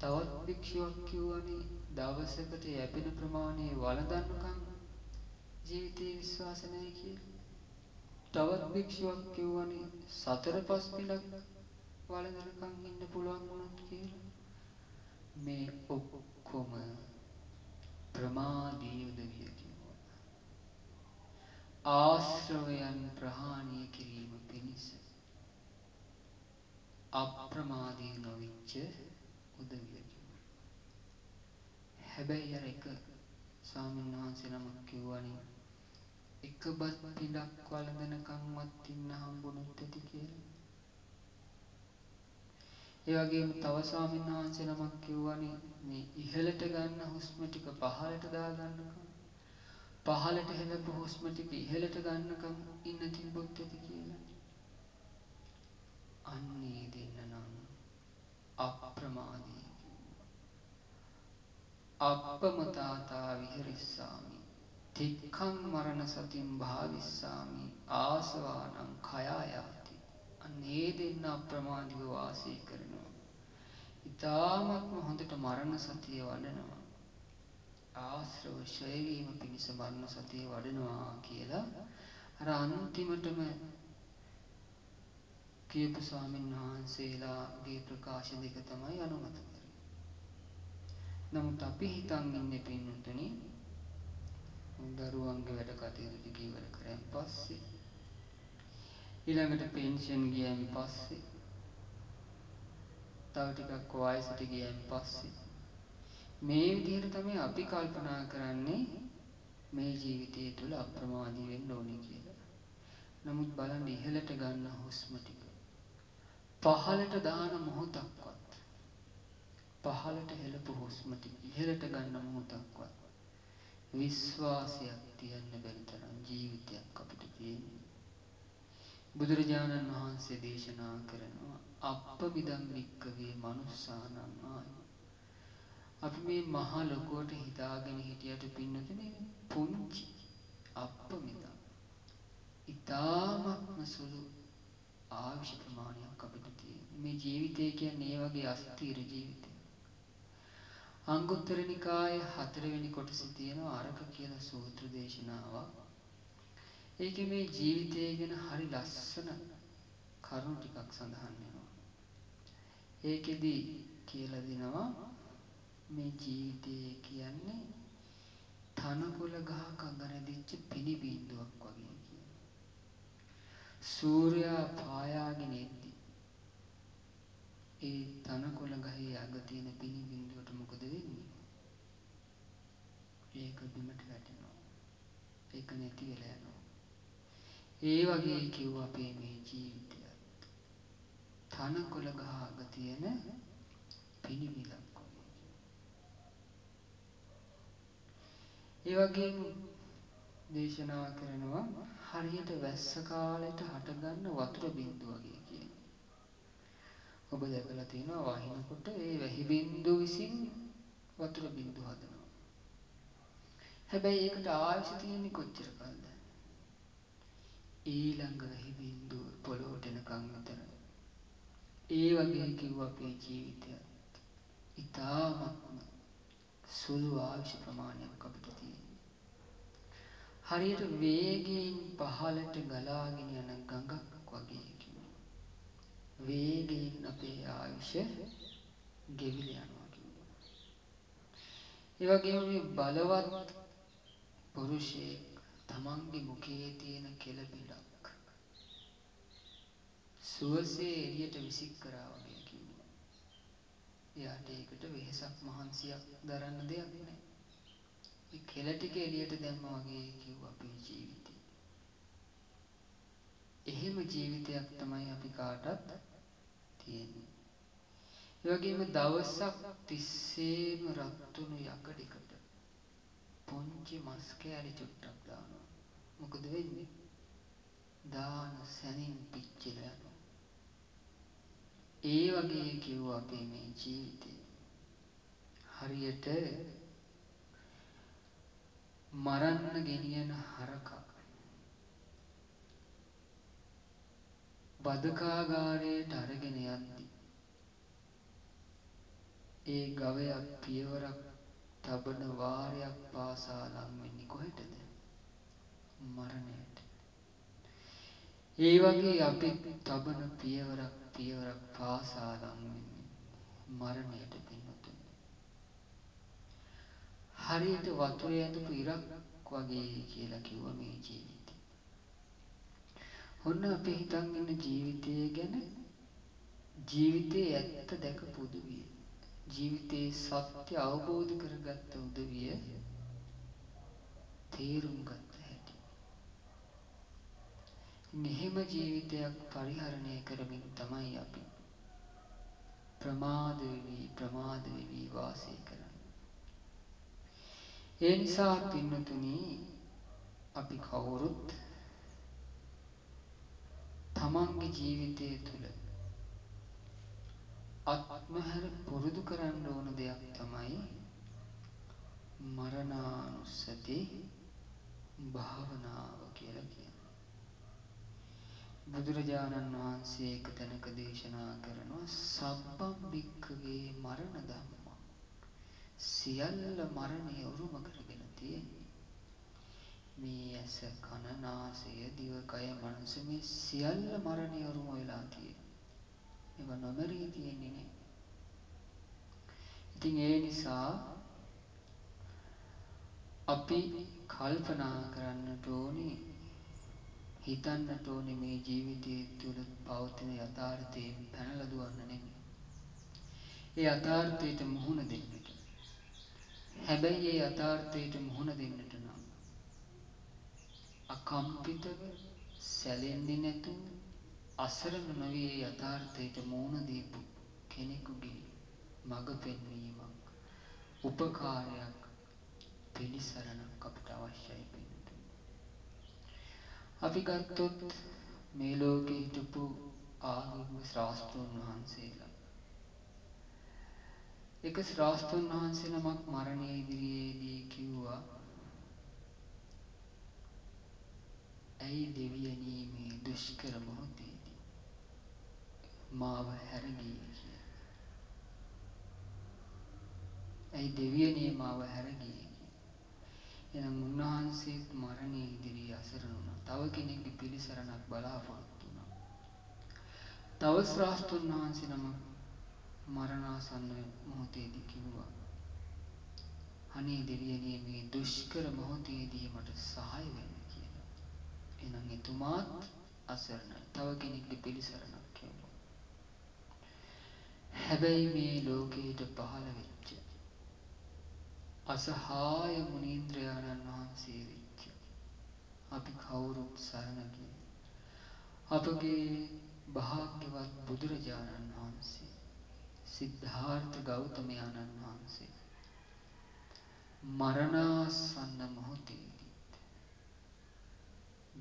තවත් භික්ෂුවක් කිව්වනේ දවසකට යැපෙන ප්‍රමාණය වළඳන්නකම් ජීවිතේ විශ්වාස නැහැ කියලා. තවත් භික්ෂුවක් කිව්වනේ සතර පස් දිනක් වළඳනකම් ඉන්න පුළුවන් වුණොත් කියලා. මේ ඔක්කොම ප්‍රමාදී උදවිය කිව්වා. ආශ්‍රවයන් ප්‍රහාණය කිරීම පිණිස අප්‍රමාදී නොවිච්ච උදවිය කිව්වා. හැබැයි අර එක ස්වාමීන් වහන්සේ නමක් කිව්වනේ එක බත් පිඬක් වළඳනකම්වත් ඉන්න හම්බුනොත් ඇති කියලා. ඒ වගේම තව ස්වාමීන් වහන්සේ නමක් කිව්වනේ මේ ඉහළට ගන්න හුස්ම ටික පහළට දාගන්නකම් පහළට හෙලපු හුස්ම ටික ඉහළට ගන්නකම් ඉන්න තිබ්බොත් ඇති කියලා. අන්නේ දෙන්න නම් අප්‍රමාදී කිව්වා. අප්පමතාතා විහෙරිස්සාමි තික්ඛං මරණ සතින් භාවිස්සාමි ආසවානං khයායාති අන්න ඒ දෙන්න අප්‍රමාදීව වාසය කරනවා. ඊ타ත්ම හොඳට මරණ සතිය වඩනවා. ආශ්‍රව ක්ෂය වීම පිණිස මරණ සතිය වඩනවා කියලා අර අන්තිමටම කියපු ස්වාමීන් වහන්සේලාගේ ප්‍රකාශ දෙක තමයි අනුමත කරේ. නමුත් අපි හිතන් ඉන්නේ පින්වතුනි දරුවන්ගේ වැඩ කටයුතු ටික ඉවර කරන් පස්සේ ඊළඟට පෙන්ෂන් ගියන් පස්සේ තව ටිකක් වයසට ගියන් පස්සේ මේ විදිහට තමයි අපි කල්පනා කරන්නේ මේ ජීවිතය තුළ අප්‍රමාදී වෙන්න ඕනේ කියලා. නමුත් බලන්න ඉහළට ගන්න හුස්ම ටික පහළට දාන මොහොතක්වත් පහළට හෙළපු හුස්ම ටික ඉහළට ගන්න මොහොතක්වත් විශ්වාසයක් තියන්න බැරි තරම් ජීවිතයක් අපිට තියෙන්නේ. බුදුරජාණන් වහන්සේ දේශනා කරනවා අප්පමිදම් භික්කවේ මනුස්සානං ආයු. අපි මේ මහා ලොකුවට හිතාගෙන හිටියට පින්නතුනේ පුංචි අප්පමිදම්. ඊ타මත්ම සුළු ආයුෂ ප්‍රමාණයක් අපිට තියෙන්නේ. මේ ජීවිතය කියන්නේ ඒ වගේ අස්තීර ජීවිතයක්. අංගුත්තර නිකායේ හතරවෙනි කොටසේ තියෙනවා අරක කියලා සූත්‍ර දේශනාවක්. ඒකේ මේ ජීවිතය ගැන හරි ලස්සන කරුණු ටිකක් සඳහන් වෙනවා. ඒකෙදි කියලා දෙනවා මේ ජීවිතය කියන්නේ තනකොළ ගහක අඟ රැඳිච්ච පිණි බින්දුවක් වගේ කියනවා. සූර්යයා පායාගෙන එද්දි ඒ තනකොළ ගහේ අග තියෙන පිණි බින්දුවට මොකද වෙන්නේ? ඒක බිමට වැටෙනවා. ඒක නැති වෙලා යනවා. ඒ වගේ කිව්ව අපේ මේ ජීවිතයත්. තනකොළ ගහ අග තියෙන පිණි බිඳක් වගේ කිව්වා. ඒ වගේම දේශනා කරනවා හරියට වැස්ස කාලෙට හටගන්න වතුර බින්දුව වගේ කියනවා. ඔබ දැකලා තියෙනවා වහිනකොට ඒ වැහි බින්දුව විසින් වතුර බින්දු හදනවා. හැබැයි ඒකට ආයුෂ තියෙන්නේ කොච්චර කල්ද? ඊළඟ වැහි බින්දුව පොළොවට එනකන් විතරයි. ඒ වගේ කිව්ව අපේ ජීවිතයත් ඊ타මත්ම සුළු ආයුෂ ප්‍රමාණයක් අපිට තියෙන්නේ. හරියට වේගයෙන් පහළට ගලාගෙන යන ගඟක් වගේ කිව්වා. වේගයෙන් අපේ ආයුෂ ගෙවිලා යනවා කිව්වා. ඒ වගේම මේ බලවත් පුරුෂයෙක් තමන්ගේ මුඛයේ තියෙන කෙල බිඳක් සුවසේ එළියට විසික් කරා වගේ කිව්වා. එයාට ඒකට වෙහෙසක් මහන්සියක් දරන්න දෙයක් නැහැ. ඒ කෙල ටික එළියට දැම්මා වගේ කිව්වා අපේ ජීවිතේ. එහෙම ජීවිතයක් තමයි අපි කාටත් තියෙන්නේ. ඒ වගේම දවසක් තිස්සේම රත් වුණු යකඩයකට පුංචි මස් කෑලි චුට්ටක් දානවා. මොකද වෙන්නේ? දාන සැනින් පිච්චිලා යනවා. ඒ වගේ කිව්වා අපේ මේ ජීවිතේ. හරියට මරන්න ගෙනියන හරකා බදකාගාරයට අරගෙන යද්දි ඒ ගවයා පියවරක් තබන වාරයක් පාසා ලං වෙන්නේ කොහෙටද? මරණයට. ඒ වගේ අපිත් තබන පියවරක් පියවරක් පාසා ලං වෙන්නේ මරණයට පින්නතුනි. හරියට වතුරේ ඇඳපු ඉරක් වගේ කියලා කිව්වා මේ ජීවිතේ. ඔන්න අපි හිතන් ඉන්න ජීවිතය ගැන ජීවිතයේ ඇත්ත දැකපු උදවිය. ජීවිතයේ සත්‍ය අවබෝධ කරගත්ත උදවිය තේරුම් ගත්ත හැටි. එහෙම ජීවිතයක් පරිහරණය කරමින් තමයි අපි ප්‍රමාද වෙවි ප්‍රමාද වෙවි වාසය කරන්නේ. ඒ නිසා පින්නතුනි අපි කවුරුත් තමන්ගේ ජීවිතය තුළ අත්නොහැර පුරුදු කරන්න ඕන දෙයක් තමයි මරණානුස්සති භාවනාව කියලා කියන්නේ. බුදුරජාණන් වහන්සේ එක තැනක දේශනා කරනවා සබ්බම් භික්කවේ මරණ ධම්මං. සියල්ල මරණය උරුම කරගෙන තියෙන්නේ. මේ ඇස කන නාසය දිවකය මනස මේ සියල්ල මරණය උරුම වෙලා තියෙන්නේ. ඒවා නොමරී තියෙන්නේ නෑ. ඉතින් ඒ නිසා අපි කල්පනා කරන්නට ඕනේ හිතන්නට ඕනේ මේ ජීවිතය තුළ පවතින යථාර්ථයෙන් පැනලා දුවන්න නෙමෙයි. ඒ යථාර්ථයට මුහුණ දෙන්නට. හැබැයි ඒ යථාර්ථයට මුහුණ දෙන්නට නම් අකම්පිතව සැලෙන්නේ නැතුව අසරණ නොවී ඒ යථාර්ථයට මුහුණ දීපු කෙනෙකුගේ මඟ පෙන්වීමක් උපකාරයක් පිළිසරණක් අපිට අවශ්‍යයි පින්නතුනි. අපි ගත්තොත් මේ ලෝකේ හිටපු ආගමික ශ්‍රාස්තෘන් වහන්සේලා. එක ශ්‍රාස්තෘන් වහන්සේ නමක් මරණය ඉදිරියේදී කිව්වා ඇයි දෙවියනී මේ දුෂ්කර මොහොතේදී මාව හැරගියේ කියලා. ඇයි දෙවියනේ මාව හැරගියේ කියලා. එහෙනම් උන්වහන්සේත් මරණය ඉදිරියේ අසරණ වුණා. තව කෙනෙක්ගේ පිළිසරණක් බලාපොරොත්තු වුණා. තව ශ්‍රාස්තෘන් වහන්සේ නමක් මරණාසන්න මොහොතේදී කිව්වා අනේ දෙවියනේ මේ දුෂ්කර මොහොතේදී මට සහාය වෙන්න කියලා. එහෙනම් එතුමාත් අසරණයි. තව කෙනෙක්ගේ පිළිසරණක් කැවුවා. හැබැයි මේ ලෝකයට පහළ වෙච්ච අසහාය මුනීන්ද්‍රයාණන් වහන්සේ වෙච්ච අපි කවුරුත් සරණ ගිය අපගේ භාග්‍යවත් බුදුරජාණන් වහන්සේ සිද්ධාර්ථ ගෞතමයාණන් වහන්සේ මරණාසන්න මොහොතේදීත්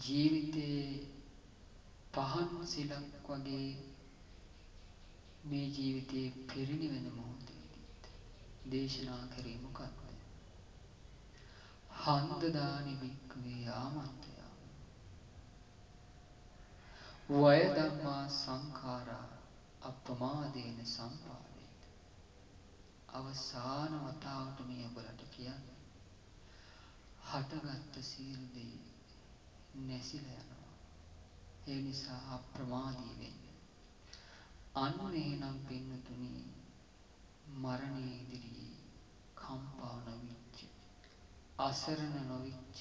ජීවිතයේ පහන් සිලක් වගේ මේ ජීවිතේ පිරිනිවෙන මොහොතේදීත් දේශනා කරේ මොකක්ද? හන්දදානි භික්කවේ ආමන්ත්‍රයාමි. වය ධම්මා සංඛාරා අප්පමාදේන සම්පාදේත. අවසාන වතාවට මේ ඔබලට කියන්නේ. හටගත්ත සියලු දේ නැසිලා යනවා. ඒ නිසා අප්‍රමාදී වෙන්න. අන්න එහෙනම් පින්නතුනි මරණය ඉදිරියේ කම්පා නොවිච්ච අසරණ නොවිච්ච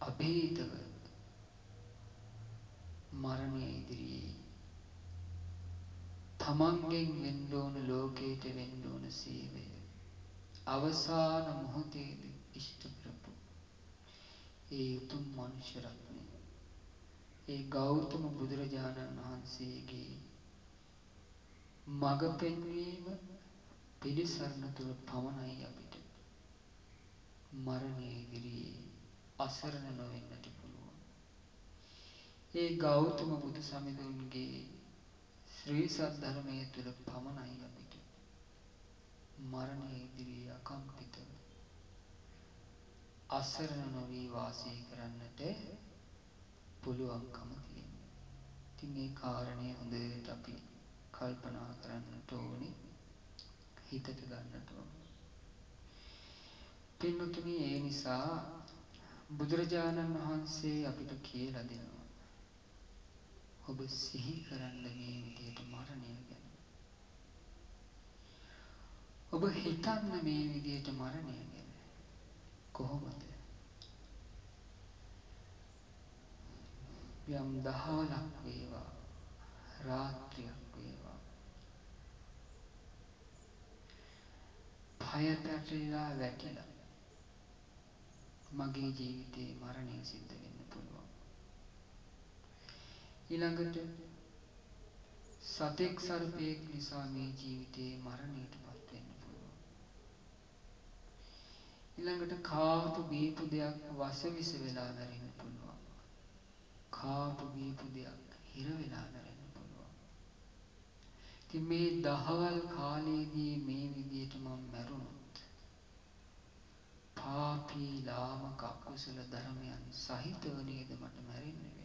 අභීතව මරණය ඉදිරියේ තමන්ගෙන් වෙන්න ඕන ලෝකයට වෙන්න ඕන සේවය අවසාන මොහොතේදී ඉෂ්ට කරපු ඒ උතුම් මනුෂ්‍ය රත්නය ඒ ගෞතම බුදුරජාණන් වහන්සේගේ මඟ පෙන්වීම පිළිසරණ තුළ පමණයි අපිට මරණය ඉදිරියේ අසරණ නොවෙන්නට පුළුවන්. ඒ ගෞතම බුදු සමිඳුන්ගේ ශ්‍රී සද්ධර්මය තුළ පමණයි අපිට මරණය ඉදිරියේ අකම්පිතව අසරණ නොවී වාසය කරන්නට පුළුවන්කම තියෙන්නේ. ඉතින් ඒ කාරණය හොඳට අපි කල්පනා කරන්නට ඕනි හිතට ගන්නට ඕනි. පින්නතුනි ඒ නිසා බුදුරජාණන් වහන්සේ අපිට කියලා දෙනවා. ඔබ සිහි කරන්න මේ විදියට මරණය ගැන. ඔබ හිතන්න මේ විදියට මරණය ගැන. කොහොමද? යම් දහවලක් වේවා රාත්‍රියක් වේවා පය පැටලිලා වැටිලා මගේ ජීවිතයේ මරණය සිද්ධ වෙන්න පුළුවන්. ඊළඟට සතෙක් සර්පයෙක් නිසා මේ ජීවිතයේ මරණයට පත් වෙන්න පුළුවන්. ඊළඟට කාපු බීපු දෙයක් වසවිස වෙලා මැරෙන්න පුළුවන්. කාපු බීපු දෙයක් හිර වෙලා මැරෙන්න පුළුවන්. ඉතින් මේ දහවල් කාලයේදී මේ විදියට මම මැරුණොත් පාපී ලාමක අකුසල ධර්මයන් සහිතව නේද මට මැරෙන්න වෙන්නේ.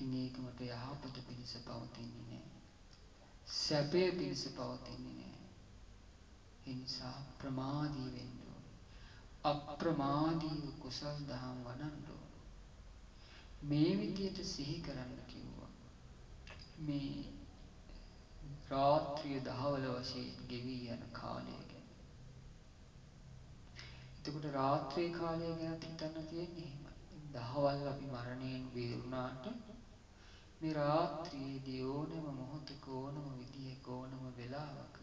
ඉතින් ඒක මට යහපත පිණිස පවතින්නේ නැහැ. සැපය පිණිස පවතින්නේ නැහැ. ඒ නිසා ප්‍රමාදී වෙන්න ඕනේ. අප්‍රමාදීව කුසල් දහම් වඩන්න ඕනේ. මේ විදියට සිහි කරන්න කිව්වා. මේ රාත්‍රිය දහවල වශයෙන් ගෙවී යන කාලය ගැන. එතකොට රාත්‍රී කාලය ගැනත් හිතන්න තියෙන්නේ එහෙමයි. දහවල් අපි මරණයෙන් බේරුණාට මේ රාත්‍රියේදී ඕනෑම මොහොතක ඕනම විදිහක ඕනම වෙලාවක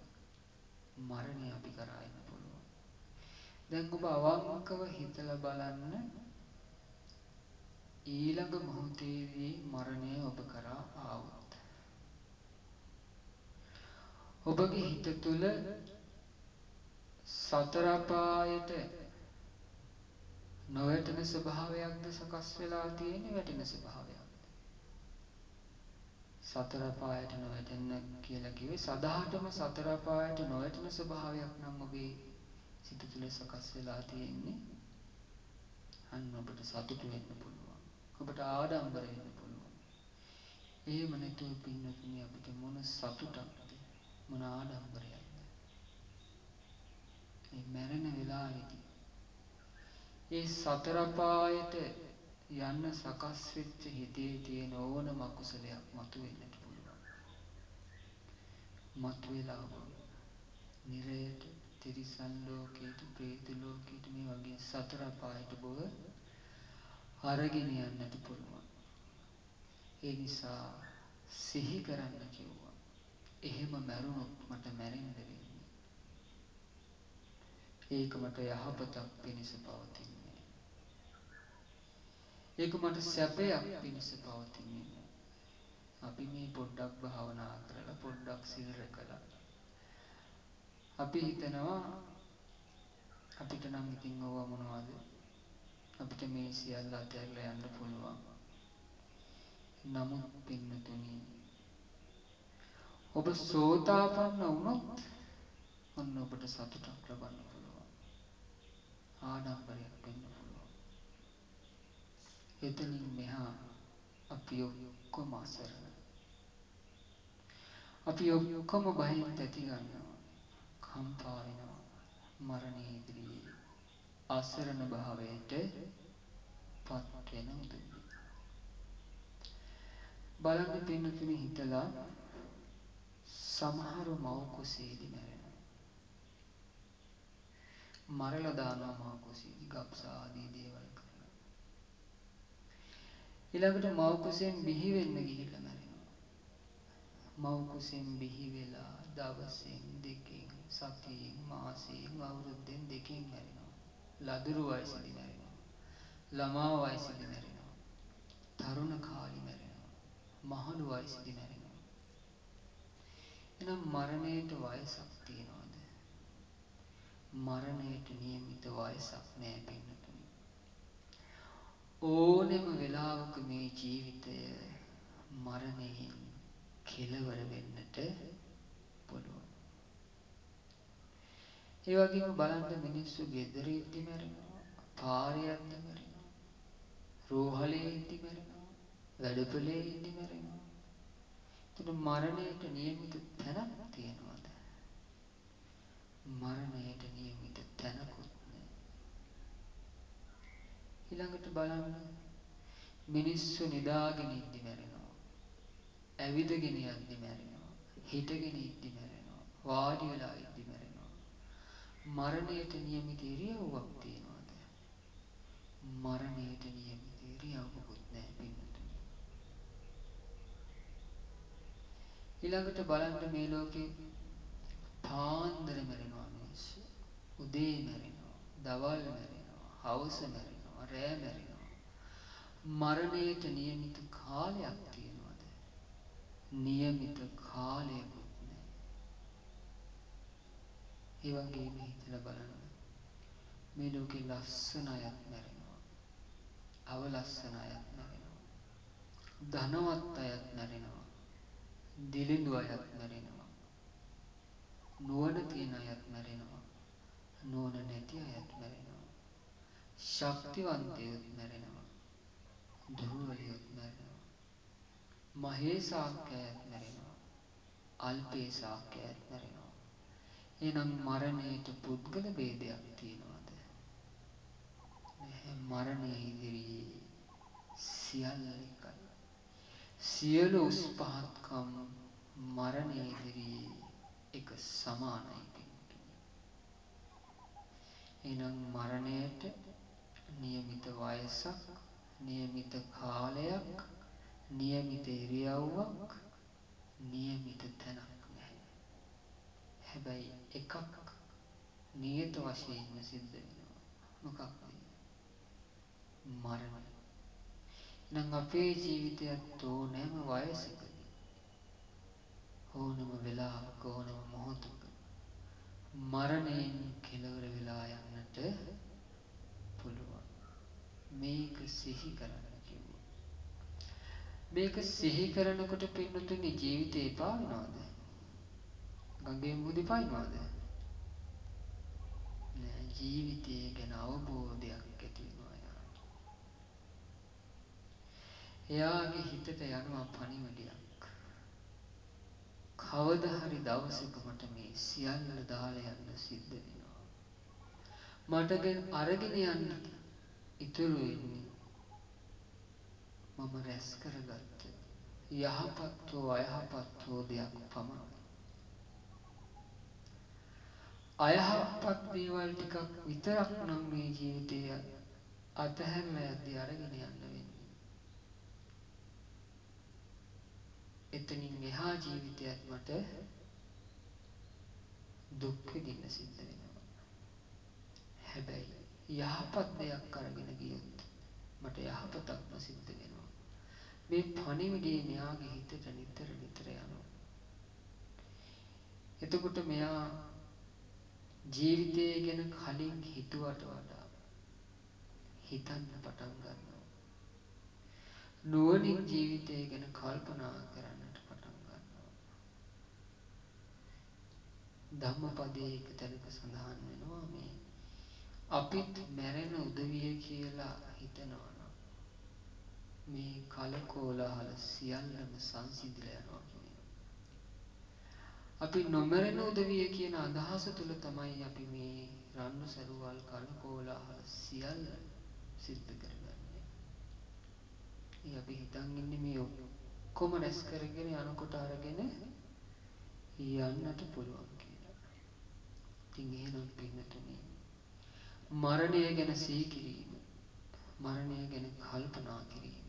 මරණය අපි කරා එන්න පුළුවන්. දැන් ඔබ අවංකව හිතලා බලන්න ඊළඟ මොහොතේදී මරණය ඔබ කරා ආවොත් ඔබගේ හිත තුළ සතර අපායට නොවැටෙන ස්වභාවයක්ද සකස් වෙලා තියෙන්නේ වැටෙන ස්වභාවයක්ද? සතර අපායට නොවැටෙන්න කියලා කිව්වේ සදහටම සතර අපායට නොවැටෙන ස්වභාවයක් නම් ඔබේ සිත තුළ සකස් වෙලා තියෙන්නේ. අන්න ඔබට සතුටු වෙන්න පුළුවන්. ඔබට ආඩම්බර වෙන්න පුළුවන්. එහෙම නැතුව පින්නතුනි අපිට මොන සතුටක්ද? මොන ආඩම්බරයක්ද? මේ මැරෙන වෙලාවේදී ඒ සතර අපායට යන්න සකස් වෙච්ච හිතේ තියෙන ඕනම අකුසලයක් මතුවෙන්නට පුළුවන්. මතුවලා ඔබ නිරයට, තිරිසන් ලෝකයට, പ്രേත ලෝකයට මේ වගේ සතර අපායට ඔබව අරගෙන යන්නට පුළුවන්. ඒ නිසා සිහි කරන්න කිව්වා. එහෙම මැරුණොත් මට මැරෙන්න වෙන්නේ. ඒක මට යහපතක් පිණිස පවතින්නේ ඒක මට සැපයක් පිණිස පවතින්නේ නැහැ. අපි මේ පොඩ්ඩක් භාවනා කරලා පොඩ්ඩක් සිල් රැකලා අපි හිතනවා අපිට නම් ඉතින් ඕවා මොනවද? අපිට මේ සියල්ල අතහැරලා යන්න පුළුවන්. නමුත් පින්නතුනි ඔබ සෝතාපන්න වුණොත් ඔන්න ඔබට සතුටක් ලබන්න පුළුවන්. ආඩම්බරයක් වෙන්න පුළුවන්. එතනින් මෙහා අපි ඔක්කොම අසරණයි. අපි ඔක්කොම බයෙන් තැති ගන්නවා. කම්පා වෙනවා. මරණය ඉදිරියේ අසරණ භාවයට පත් වෙන උදවිය. බලන්න පින්නතුනි හිතලා සමහරු මව් කුසේදී මැරෙනවා. මරලා දානවා මව් කුසේදී ගබ්සා ආදී දේවල් කරලා. ඊළඟට මව් කුසෙන් බිහි වෙන්න ගිහිල්ලා මැරෙනවා. මව් කුසෙන් බිහි වෙලා දවසෙන් දෙකෙන් සතියෙන් මාසයෙන් අවුරුද්දෙන් දෙකෙන් මැරෙනවා. ලදරු වයසේදී මැරෙනවා. ළමා වයසේදී මැරෙනවා. තරුණ කාලේ මැරෙනවා. මහලු වයසේදී මැරෙනවා. එහෙනම් මරණයට වයසක් තියනවාද? මරණයට નિયમિત වයසක් නෑ පින්නතුනි. වෙලාවක මේ ජීවිතය මරණයෙන් කෙලවර වෙන්නට පුළුවන්. ඒ වගේම බලන්න මිනිස්සු ගෙදර ඉද්දි මැරෙනවා, පාරේ යද්දි මැරෙනවා, රෝහලේ ඉද්දි මැරෙනවා, වැඩපොලේ ඉද්දි මැරෙනවා. එතන මරණයට નિયમિત තැනක් තියනවාද? මරණයට નિયમિત තැනකුත් නෑ. ඊළඟට බලන්න මිනිස්සු නිදාගෙන ඉද්දි මැරෙනවා. ඇවිදගෙන යද්දි මැරෙනවා. හිටගෙන ඉද්දි මැරෙනවා. වාඩි වෙලා ඉද්දි මැරෙනවා. මරණයට નિયમિત ඉරියව්වක් තියනවාද? මරණයට નિયમિત ඉරියව්වකුත් නෑ පින්නතුනි. ඊළඟට බලන්න මේ ලෝකේ පාන්දර මැරෙනවා මිනිස්සු. උදේ මැරෙනවා, දවල් මැරෙනවා, හවස මැරෙනවා, රෑ මැරෙනවා. මරණයට નિયમિત කාලයක් තියනවාද? નિયમિત කාලයකුත් නෑ. ඒ වගේම හිතලා බලන්න. මේ ලෝකේ ලස්සන අයත් මැරෙනවා. අවලස්සන අයත් මැරෙනවා. ධනවත් අයත් මැරෙනවා. දිලිඳු අයත් මැරෙනවා. නුවණ තියෙන අයත් මැරෙනවා. නුවණ නැති අයත් මැරෙනවා. ශක්තිවන්තයොත් මැරෙනවා. ධූරයොත් මැරෙනවා. මහේ සාක්‍යයත් මැරෙනවා. අල්පේ සාක්‍යයත් මැරෙනවා. එහෙනම් මරණයට පුද්ගල ભેදයක් තියනවාද? නැහැ මරණය ඉදිරියේ සියල්ල එකයි. සියලු උස් පහත්කම් මරණය ඉදිරියේ එක සමානයි පිටුනි. එහෙනම් මරණයට નિયમિત වයසක් නියමිත කාලයක් නියමිත ඉරියව්වක් නියමිත තැනක් නැහැ. හැබැයි එකක් නියත වශයෙන්ම සිද්ධ වෙනවා. මොකක්ද? මරණය. එහෙනම් අපේ ජීවිතයත් ඕනෑම වයසකදී ඕනම වෙලාවක ඕනම මොහොතක මරණයෙන් කෙලවර වෙලා යන්නට මේක සිහි කරන්න කිව්වා. මේක සිහි කරනකොට පින්නතුනි ජීවිතේ එපා වෙනවද? ගඟේ මුහුදේ පායිනවද? නෑ ජීවිතය ගැන අවබෝධයක් ඇති වෙනවා යාට. එයාගේ හිතට යනවා පණිවිඩයක්. කවදා හරි දවසක මට මේ සියල්ල දාලා යන්න සිද්ධ වෙනවා. මට අරගෙන යන්න ඉතුරු වෙන්නේ මම රැස් කරගත්ත යහපත් හෝ අයහපත් හෝ දෙයක් පමණයි. අයහපත් දේවල් ටිකක් විතරක් නම් මේ ජීවිතය අතහැරලා යද්දී අරගෙන යන්න වෙන්නේ. එතනින් එහා ජීවිතයත් මට දුක් විඳින්න සිද්ධ වෙනවා. හැබැයි යහපත් දෙයක් අරගෙන ගියොත් මට යහපතක්ම සිද්ධ වෙනවා. මේ පණිවිඩය මෙයාගේ හිතට නිතර නිතර යනවා. එතකොට මෙයා ජීවිතය ගැන කලින් හිතුවට වඩා හිතන්න පටන් ගන්නවා. නුවණින් ජීවිතය ගැන කල්පනා කරන්නට පටන් ගන්නවා. ධම්මපදයේ එක තැනක සඳහන් වෙනවා මේ අපිත් මැරෙන උදවිය කියලා හිතනවා නම් මේ කලකෝලාහල සියල්ලම සංසිඳිලා යනවා කියනවා. අපි නොමරෙන උදවිය කියන අදහස තුල තමයි අපි මේ රණ්ඩු සරුවල් කලකෝලාහල සියල්ල සිද්ධ කරගන්නේ. ඒ අපි හිතන් ඉන්නේ මේ ඔක්කොම රැස් කරගෙන යනකොට අරගෙන යන්නට පුළුවන් කියලා. ඉතින් එහෙනම් පින්නතුනි මරණය ගැන සිහි කිරීම මරණය ගැන කල්පනා කිරීම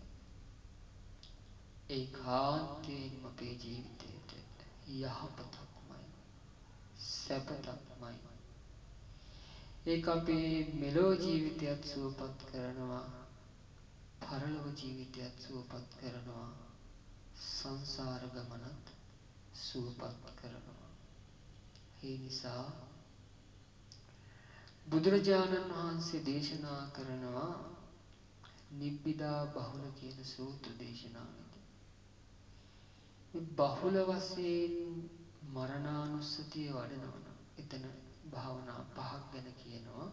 ඒකාන්තයෙන්ම අපේ ජීවිතයට යහපතක්මයි සැපතක්මයි ඒක අපේ මෙලොව ජීවිතයත් සුවපත් කරනවා පරලොව ජීවිතයත් සුවපත් කරනවා සංසාර ගමනත් සුවපත් කරනවා. ඒ නිසා බුදුරජාණන් වහන්සේ දේශනා කරනවා නිබ්බිදා බහුල කියන සූත්‍ර දේශනාවේදී. මේ බහුල වශයෙන් මරණානුස්සතිය වඩනවා නම් එතන භාවනා පහක් ගැන කියනවා.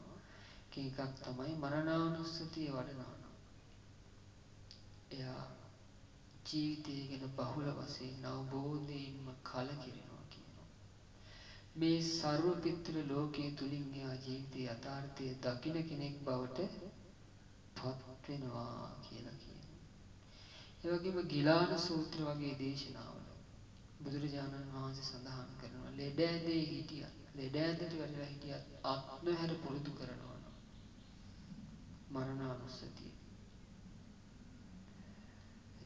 එකක් තමයි මරණානුස්සතිය වඩනවා නම් එයා ජීවිතය ගැන බහුල වශයෙන් අවබෝධයෙන්ම කලකිරෙනවා කියනවා. මේ ਸਰව පිත්‍ර ලෝකයේ තුලින් එයා ජීවිතයේ යථාර්ථය දකින කෙනෙක් බවට පත් වෙනවා කියලා කියනවා. ඒ වගේම ගිලාන සූත්‍ර වගේ දේශනාවල බුදුරජාණන් වහන්සේ සඳහන් කරනවා ලෙඩ ඇඳේ හිටියත් ලෙඩ ඇඳට වැටිලා හිටියත් අත් නොහැර පුරුදු කරනවා නම් මරණානුස්සතිය.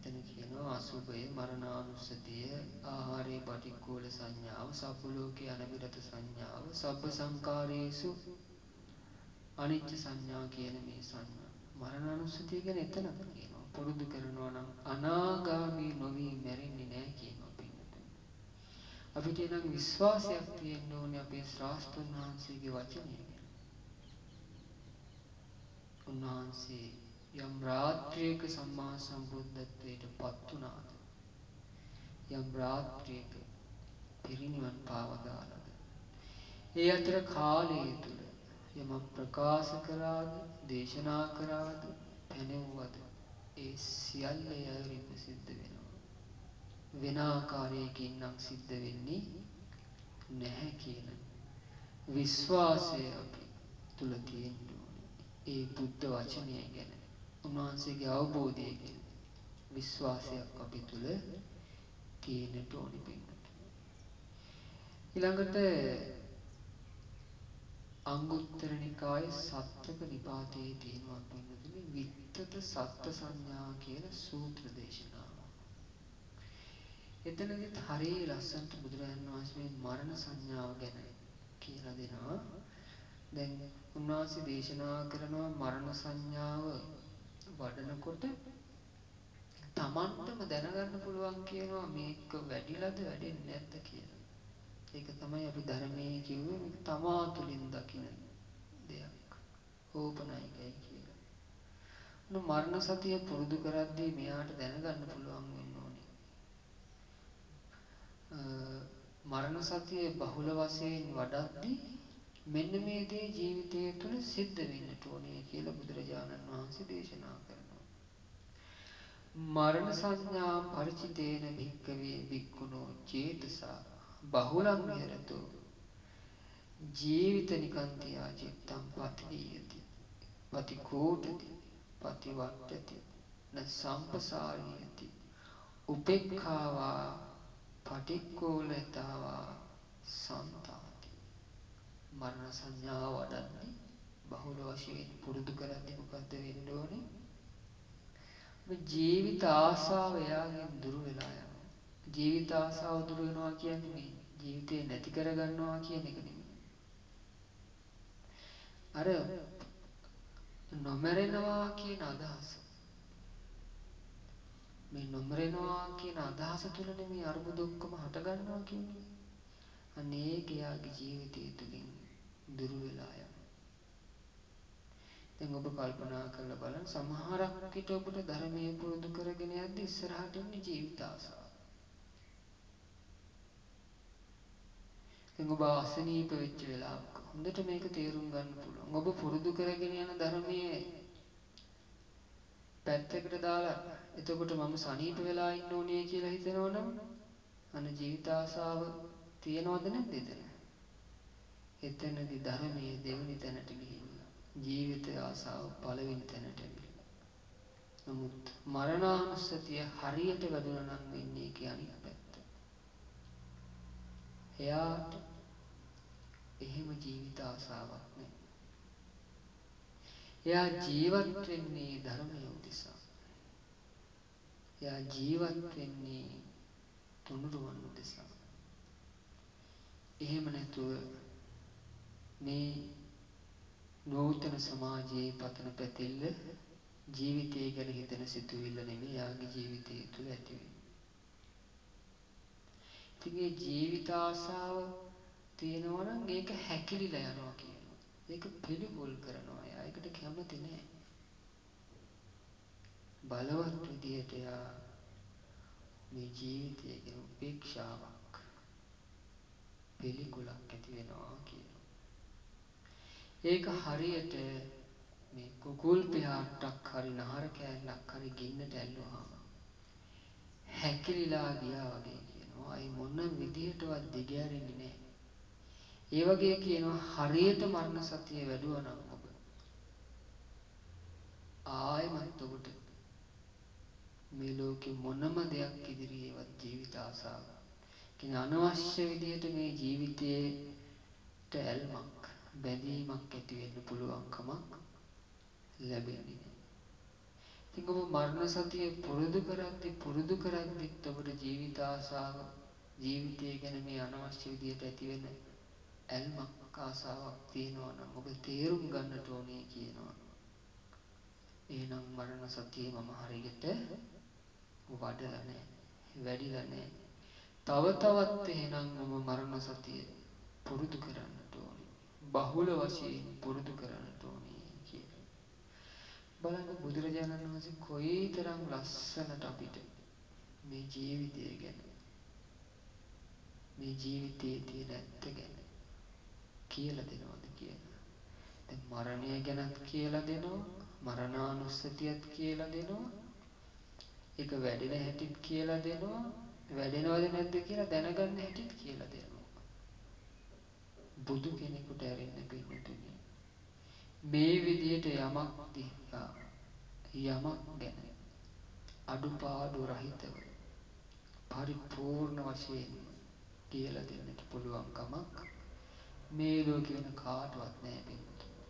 එතන කියනවා අසුභය මරණානුස්සතිය ආහාරයේ පටික්කුල සංඥාව සබ්බ ලෝකේ අනබිරත සංඥාව සබ්බ සංකාරයේසු අනිච්ච සංඥා කියන මේ සංඥා. මරණානුස්සතිය ගැන එතනත් කියනවා. පුරුදු කරනවා නම් අනාගාමී නොවි මැරෙන්නේ නැහැ කියනවා පින්නතුනි. අපිට එනම් විශ්වාසයක් තියෙන්න ඕනේ අපේ ශ්‍රාස්තුන් වහන්සේගේ වචනය ගැන. උන්වහන්සේ යම් රාත්‍රියක සම්මා සම්බුද්ධත්වයට පත් වුණාද? යම් රාත්‍රියක පිරිනිවන් පාවදාලද ඒ අතර කාලයේ තුල යම ප්‍රකාශ කරාද දේශනා කරාද පැනෙව්වද? ඒ සියල්ල ඒ අයුරින්ම සිද්ධ වෙනවා. වෙන ආකාරයකින් නම් සිද්ධ වෙන්නේ නැහැ කියන විශ්වාසය අපි තුල තියෙන්න ඕනේ. ඒ බුද්ධ වචනය ගැන. උන්වහන්සේගේ අවබෝධය ගැන විශ්වාසයක් අපි තුල තියෙන්නට ඕනි පින්නතුනි. ඊළඟට අංගුත්තර නිකායේ සත්තක නිපාතයේ තියෙනවා පින්නතුනි විත්තත සත්ත සංඥා කියලා සූත්‍ර දේශනාවක්. එතනදිත් හරිය ලස්සනට බුදුරජාණන් වහන්සේ මේ මරණ සංඥාව ගැන කියලා දෙනවා. දැන් උන්වහන්සේ දේශනා කරනවා මරණ සංඥාව වඩනකොට තමන්ටම දැනගන්න පුළුවන් කියනවා මේක වැඩිලාද වැඩෙන්නේ නැද්ද කියලා. ඒක තමයි අපි ධර්මයේ කිව්වේ මේක තමා තුලින් දකින දෙයක්. ඕපනයිකයි කියලා. මරණ සතිය පුරුදු කරද්දී මෙයාට දැනගන්න පුළුවන් වෙන්න ඕනේ. මරණ සතිය බහුල වශයෙන් වඩද්දී මෙන්න මේ දේ ජීවිතය තුළ සිද්ධ වෙන්නට ඕනේ කියලා බුදුරජාණන් වහන්සේ දේශනා කරනවා. මරණ සංඥා ಪರಿචිතේන භික්කවේ භික්ඛුනෝ චේතසා බහුලං විහෙරතෝ. ජීවිත නිකන්තියා චිත්තම් පතිදීයති. පතිකූටති. පතිවට්ටති. න සම්පසාරීයති උපෙක්ඛාවා පටික්කුලතාවා සන්තාති. මරණ සංඥාව වඩද්දි බහුල වශයෙන් පුරුදු කරද්දි මොකද්ද වෙන්න ඕනේ? මේ ජීවිත ආසාව එයාගෙන් දුරු වෙලා යනවා ජීවිත ආසාව දුරු වෙනවා කියන්නේ මේ ජීවිතේ නැති කරගන්නවා කියන එක නෙමෙයි අර නොමරෙනවා කියන අදහස මේ නොමරෙනවා කියන අදහස තුළනේ මේ අරුබුද ඔක්කොම හටගන්නවා කියන්නේ. අන්න ඒක එයාගේ ජීවිතය තුළින් දුරු වෙලා යනවා. දැන් ඔබ කල්පනා කරලා බලන්න සමහරක් විට ඔබට ධර්මයේ පුරුදු කරගෙන යද්දි ඉස්සරහට එන්නේ ජීවිත ආසාව. දැන් ඔබ අසනීප වෙච්ච වෙලාවක හොඳට මේක තේරුම් ගන්න පුළුවන්. ඔබ පුරුදු කරගෙන යන ධර්මයේ පැත්තකට දාලා එතකොට මම සනීප වෙලා ඉන්න ඕනේ කියලා හිතනවනම් අන්න ජීවිත ආසාව තියනවද නැද්ද එතන? එතනදී ධර්මයේ දෙවෙනි තැනට ගිහිල්ලා ජීවිත ආසාව පළවෙනි තැනට ඇවිල්ලා. නමුත් මරණානුස්සතිය හරියට වැඩුණා නම් වෙන්නේ ඒකේ අනිත් පැත්ත. එයාට එහෙම ජීවිත ආසාවක් නැහැ. එයා ජීවත් වෙන්නේ ධර්මය උදෙසා. එයා ජීවත් වෙන්නේ තුනුරුවන් උදෙසා. එහෙම නැතුව මේ නූතන සමාජයේ පතන පැතිල්ල ජීවිතය ගැන හිතෙන සිතුවිල්ල නෙමෙයි යාගේ ජීවිතය තුළ ඇති වෙන්නේ. ඉතින් ඒ ජීවිත ආසාව තියෙනවා නම් ඒක හැකිලිලා යනවා කියනවා. ඒක පිළිකුල් කරනවා. එයා ඒකට කැමති නෑ. බලවත් විදියට එයා මේ ජීවිතය ගැන උපේක්ෂාවක් පිළිකුලක් ඇති වෙනවා කියනවා. ඒක හරියට මේ කුකුල් පිහාට්ටක් හරි නහර කෑල්ලක් හරි ගින්නට ඇල්ලුවාම හැකිලිලා ගියා වගේ කියනවා. ඒ මොන විදිහටවත් දිගෑරෙන්නේ නැහැ. ඒ වගේ කියනවා හරියට මරණ සතිය වැඩුවා නම් ඔබ ආයෙමත් ඔබට මේ ලෝකෙ මොනම දෙයක් ඉදිරියේවත් ජීවිත ආසාව. කියන්නේ අනවශ්‍ය විදිහට මේ ජීවිතයට ඇල්මක් බැඳීමක් ඇති වෙන්න පුළුවන් කමක් ලැබෙන්නේ නැහැ. ඉතින් ඔබ මරණ සතිය පුරුදු කරද්දි පුරුදු කරද්දිත් ඔබට ජීවිත ආසාව ජීවිතය ගැන මේ අනවශ්‍ය විදිහට ඇතිවෙන ඇල්මක් ආසාවක් තියෙනවා නම් ඔබ තේරුම් ගන්නට ඕනේ කියනවා. එහෙනම් මරණ සතිය මම හරියට වඩලා නැහැ. වැඩිලා නැහැ. තව තවත් එහෙනම් මම මරණ සතිය පුරුදු කරන්නට ඕනේ. බහුල වශයෙන් පුරුදු කරන්නට ඕනේ කියලා. බලන්න බුදුරජාණන් වහන්සේ කොයිතරම් ලස්සනට අපිට මේ ජීවිතය ගැන මේ ජීවිතයේ තියෙන ඇත්ත ගැන කියලා දෙනවද කියලා. දැන් මරණය ගැනත් කියලා දෙනවා, මරණානුස්සතියත් කියලා දෙනවා. ඒක වැඩෙන හැටිත් කියලා දෙනවා. වැඩෙනවද නැද්ද කියලා දැනගන්න හැටිත් කියලා දෙනවා. බුදු කෙනෙකුට ඇරෙන්න පින්නතුනි. මේ විදියට යමක් දිහා යමක් ගැන අඩුපාඩු රහිතව පරිපූර්ණ වශයෙන්ම කියලා දෙන්නට පුළුවන් කමක් මේ ලෝකෙ වෙන කාටවත් නැහැ පින්නතුනි.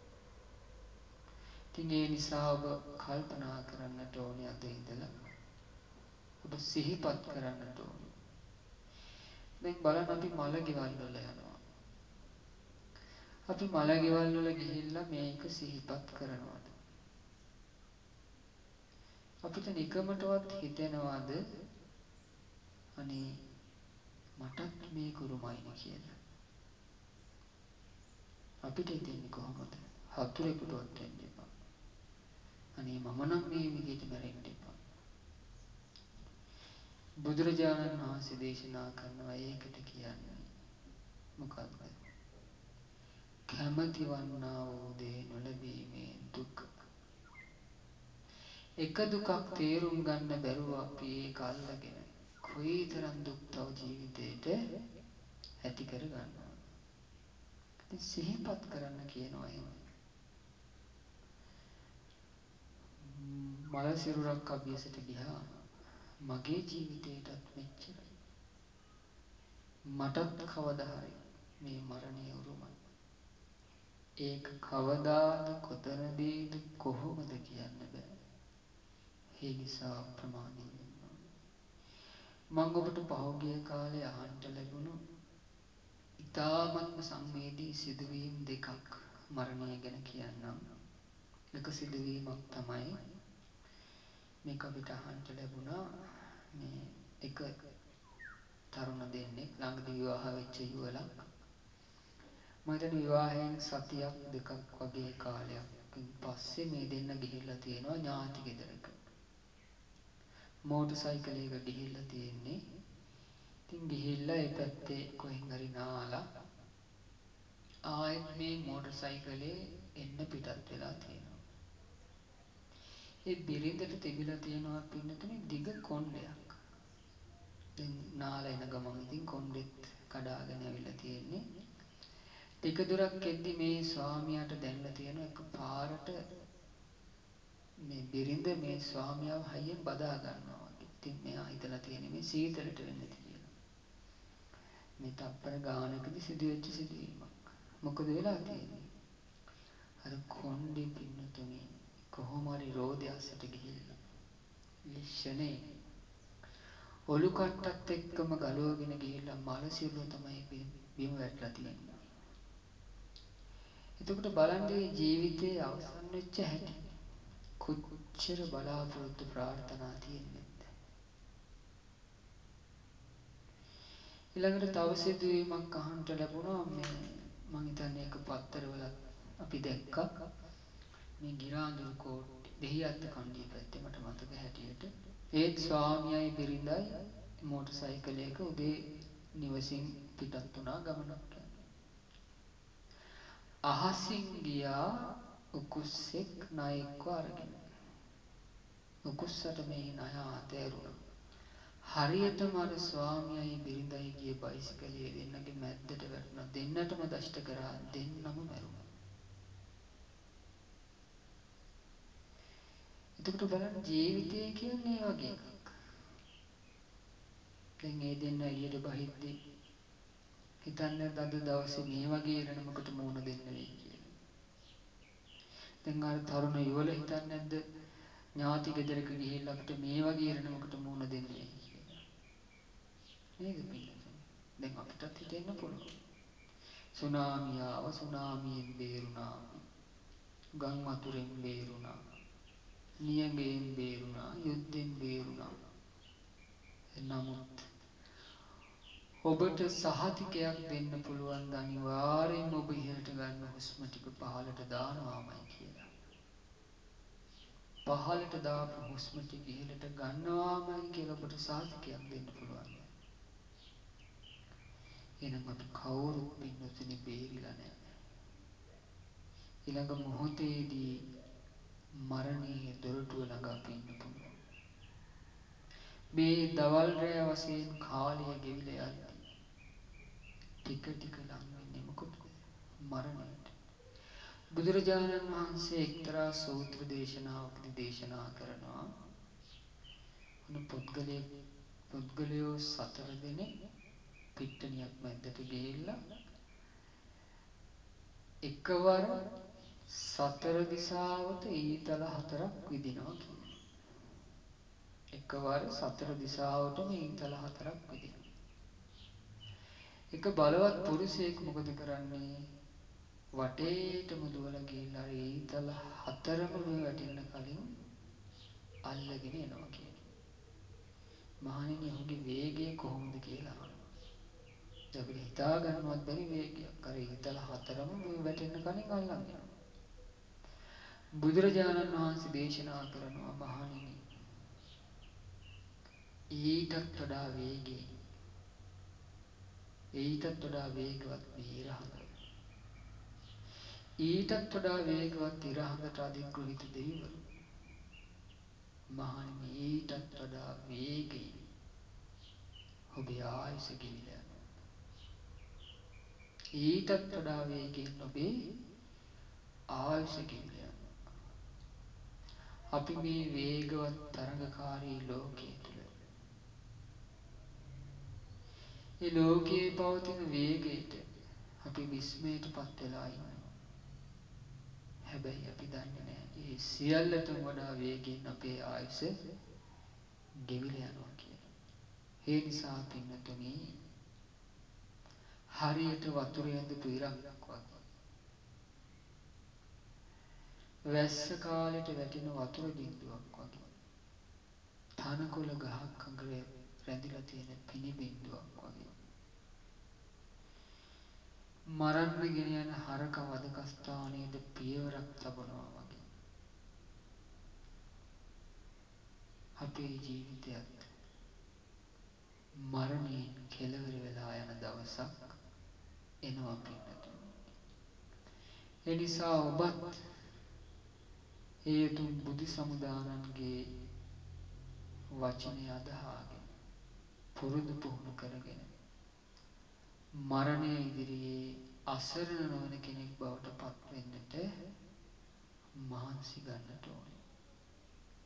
ඉතින් ඒ නිසා ඔබ කල්පනා කරන්නට ඕනේ අද ඉඳලා ඔබ සිහිපත් කරන්නට ඕනේ. දැන් බලන්න අපි මල ගෙවල් වල යනවා. අපි මල ගෙවල් වල ගිහිල්ලා මේක සිහිපත් කරනවාද? අපිට නිකමටවත් හිතෙනවාද අනේ මටත් මේ කුරුමයිනේ කියලා. අපිට හිතෙන්නේ කොහොමද? හතුරෙකුටවත් වෙන්න එපා. අනේ මම නම් මේ විදිහට මැරෙන්න එපා. බුදුරජාණන් වහන්සේ දේශනා කරනවා ඒකට කියන්නේ මොකක්ද? කැමති වන්නා වූ දේ නොලැබීමේ දුක. එක දුකක් තේරුම් ගන්න බැරුව අපි ඒක අල්ලගෙන කොයිතරම් දුක් තව ජීවිතේට ඇති කර ගන්නවද? ඉතින් සිහිපත් කරන්න කියනවා එහෙම. මල සිරුරක් අභියසට ගියාම මගේ ජීවිතේටත් මෙච්චරයි. මටත් කවදා හරි මේ මරණය උරුමයි. ඒක කවදාද කොතනදීද කොහොමද කියන්න බෑ. ඒ නිසා අප්‍රමාදී වෙන්න ඕනේ. මම ඔබට පහුගිය කාලේ අහන්න ලැබුණු ඊ타ත්ම සංවේදී සිදුවීම් දෙකක් මරණය ගැන කියන්නම්. එක සිදුවීමක් තමයි මේක අපිට අහන්න ලැබුණා මේ එක තරුණ දෙන්නෙක් ළඟදී විවාහ වෙච්ච යුවළක් මම හිතන්නේ විවාහයෙන් සතියක් දෙකක් වගේ කාලයක්කින් පස්සේ මේ දෙන්න ගිහිල්ලා තියෙනවා ඥාති ගෙදරක. මෝටර් සයිකලයක ගිහිල්ලා තියෙන්නේ. ඉතින් ගිහිල්ලා ඒ පැත්තේ කොහෙන් හරි නාලා ආයෙත් මේ මෝටර් සයිකලේ එන්න පිටත් වෙලා තියෙනවා. ඒ බිරිඳට තිබිලා තියෙනවා පින්නතුනේ දිග කොණ්ඩයක්. දැන් නාලා එන ගමන් ඉතින් කොණ්ඩෙත් කඩාගෙන ඇවිල්ලා තියෙන්නේ. ටික දුරක් එද්දි මේ ස්වාමියාට දැනලා තියෙනවා එක පාරට මේ බිරිඳ මේ ස්වාමියාව හයියෙන් බදා ගන්නවා වගේ. ඉතින් මෙයා හිතලා තියෙන්නේ මේ සීතලට වෙන්න ඇති කියලා. මේ තප්පර ගානකදී සිදුවෙච්ච සිදුවීමක්. මොකද වෙලා තියෙන්නේ? අර කොණ්ඩේ පින්නතුනි කොහොම හරි රෝදය අස්සට ගිහිල්ලා. ඒ ෂනේ ඔලු කට්ටත් එක්කම ගලවගෙන ගිහිල්ලා මල සිරුර තමයි බිම වැටලා තියෙන්නේ. එතකොට බලන්න මේ ජීවිතේ අවසන් වෙච්ච හැටි. කොච්චර බලාපොරොත්තු ප්‍රාර්ථනා තියෙන්නේද? ඊළඟට තව සිදුවීමක් අහන්නට ලැබුණා මේ මං හිතන්නේ ඒක පත්තරවලත් අපි දැක්කා මේ ගිරාඳුරු කෝට්ටේ දෙහිඅත්ත කණ්ඩිය පැත්තේ මට මතක හැටියට ඒත් ස්වාමියායි බිරිඳයි මෝටර් සයිකලයක උදේ නිවසින් පිටත් වුණා ගමනක් යන්න. අහසින් ගියා උකුස්සෙක් නයෙක්ව අරගෙන. උකුස්සට මේ නය අතෑරුණා. හරියටම අර ස්වාමියායි බිරිඳයි ගිය බයිසිකලේ දෙන්නගේ මැද්දට වැටුණා. දෙන්නටම දෂ්ට කරා දෙන්නම මැරුණා. එතකොට බලන්න ජීවිතය කියන්නේ ඒ වගේ එකක්. දැන් ඒ දෙන්න එළියට බහිද්දි හිතන්නේ අද දවසේ මේ වගේ ඉරණමකට මුහුණ දෙන්න වෙයි කියලා. දැන් අර තරුණ යුවළ හිතන්නේ නැද්ද ඥාති ගෙදරක ගිහිල්ලා අපිට මේ වගේ ඉරණමකට මුහුණ දෙන්න වෙයි කියලා. නේද පින්නතුනි? දැන් අපිටත් හිතෙන්න පුළුවන්. සුනාමිය ආව සුනාමියෙන් බේරුණා අපි. ගම් වතුරෙන් බේරුණා. නියඟයෙන් බේරුණා, යුද්ධෙන් බේරුණා. නමුත් ඔබට සහතිකයක් දෙන්න පුළුවන් ද අනිවාර්යෙන්ම ඔබ ඉහළට ගන්න හුස්ම ටික පහළට දානවාමයි කියලා. පහළට දාපු හුස්ම ටික ඉහළට ගන්නවාමයි කියලා ඔබට සහතිකයක් දෙන්න පුළුවන්ද? එහෙනම් අපි කවුරුත් පින්නතුනි බේරිලා නැහැ. ඊළඟ මොහොතේදී මරණයේ දොරටුව ළඟ අපි ඉන්න පුළුවන්. මේ දවල් රෑ වශයෙන් කාලය ගෙවිලා යද්දී ටික ටික ලං වෙන්නේ මොකටද? මරණයට. බුදුරජාණන් වහන්සේ එක්තරා සූත්‍ර දේශනාවකදී දේශනා කරනවා මොන පුද්ගලයෙක් පුද්ගලයෝ සතර දෙනෙක් පිට්ටනියක් මැද්දට ගිහිල්ලා එකවර සතර දිසාවට ඊතල හතරක් විදිනවා කියලා. එකවර සතර දිසාවටම ඊතල හතරක් විදිනවා. එක බලවත් පුරුෂයෙක් මොකද කරන්නේ? වටේටම දුවලා ගිහිල්ලා අර ඊතල හතරම මේ වැටෙන්න කලින් අල්ලගෙන එනවා කියනවා. මහණෙනි ඔහුගේ වේගය කොහොමද කියලා අහනවා. අපිට හිතා ගන්නවත් බැරි වේගයක්. අර ඊතල හතරම මේ වැටෙන්න කලින් අල්ලන් එනවා. බුදුරජාණන් වහන්සේ දේශනා කරනවා මහණෙනි ඊටත් වඩා වේගයෙන් ඊටත් වඩා වේගවත් මේ ඉරහඳ ඊටත් වඩා වේගවත් ඉරහඳට අධිග්‍රහිත දෙවිවරු. මහණෙනි ඊටත් වඩා වේගයෙන් ඔබේ ආයුෂ ගෙවිලා යනවා ඊටත් වඩා වේගයෙන් ඔබේ ආයුෂ ගෙවිලා යනවා අපි මේ වේගවත් තරඟකාරී ලෝකයේ තුල ඒ ලෝකයේ පවතින වේගයට අපි විස්මයට පත් වෙලා ඉන්නවා. හැබැයි අපි දන්නේ නැහැ ඒ සියල්ලටම වඩා වේගයෙන් අපේ ආයුෂ ගෙවිලා යනවා කියලා. ඒ නිසා පින්නතුනි හරියට වතුරේ ඇඳපු ඉරක් වගේ. වැස්ස කාලෙට වැටෙන වතුර බින්දුවක් වගේ. තනකොළ ගහක් අගර රැඳිලා තියෙන පිනි බින්දුවක් වගේ. මරන්න ගෙන යන හරක වධකස්ථානයට පියවරක් තබනවා වගේ. අපේ ජීවිතයත් මරණයෙන් කෙලවර වෙලා යන දවසක් එනවා පින්නතුනි. එනිසා ඔබත් ඒ උතුම් බුදු සමුදානන්ගේ වචනය අදහාගෙන පුරුදු පුහුණු කරගෙන මරණය ඉදිරියේ අසරණ නොවන කෙනෙක් බවට පත්වෙන්නට මහන්සි ගන්නට ඕනේ.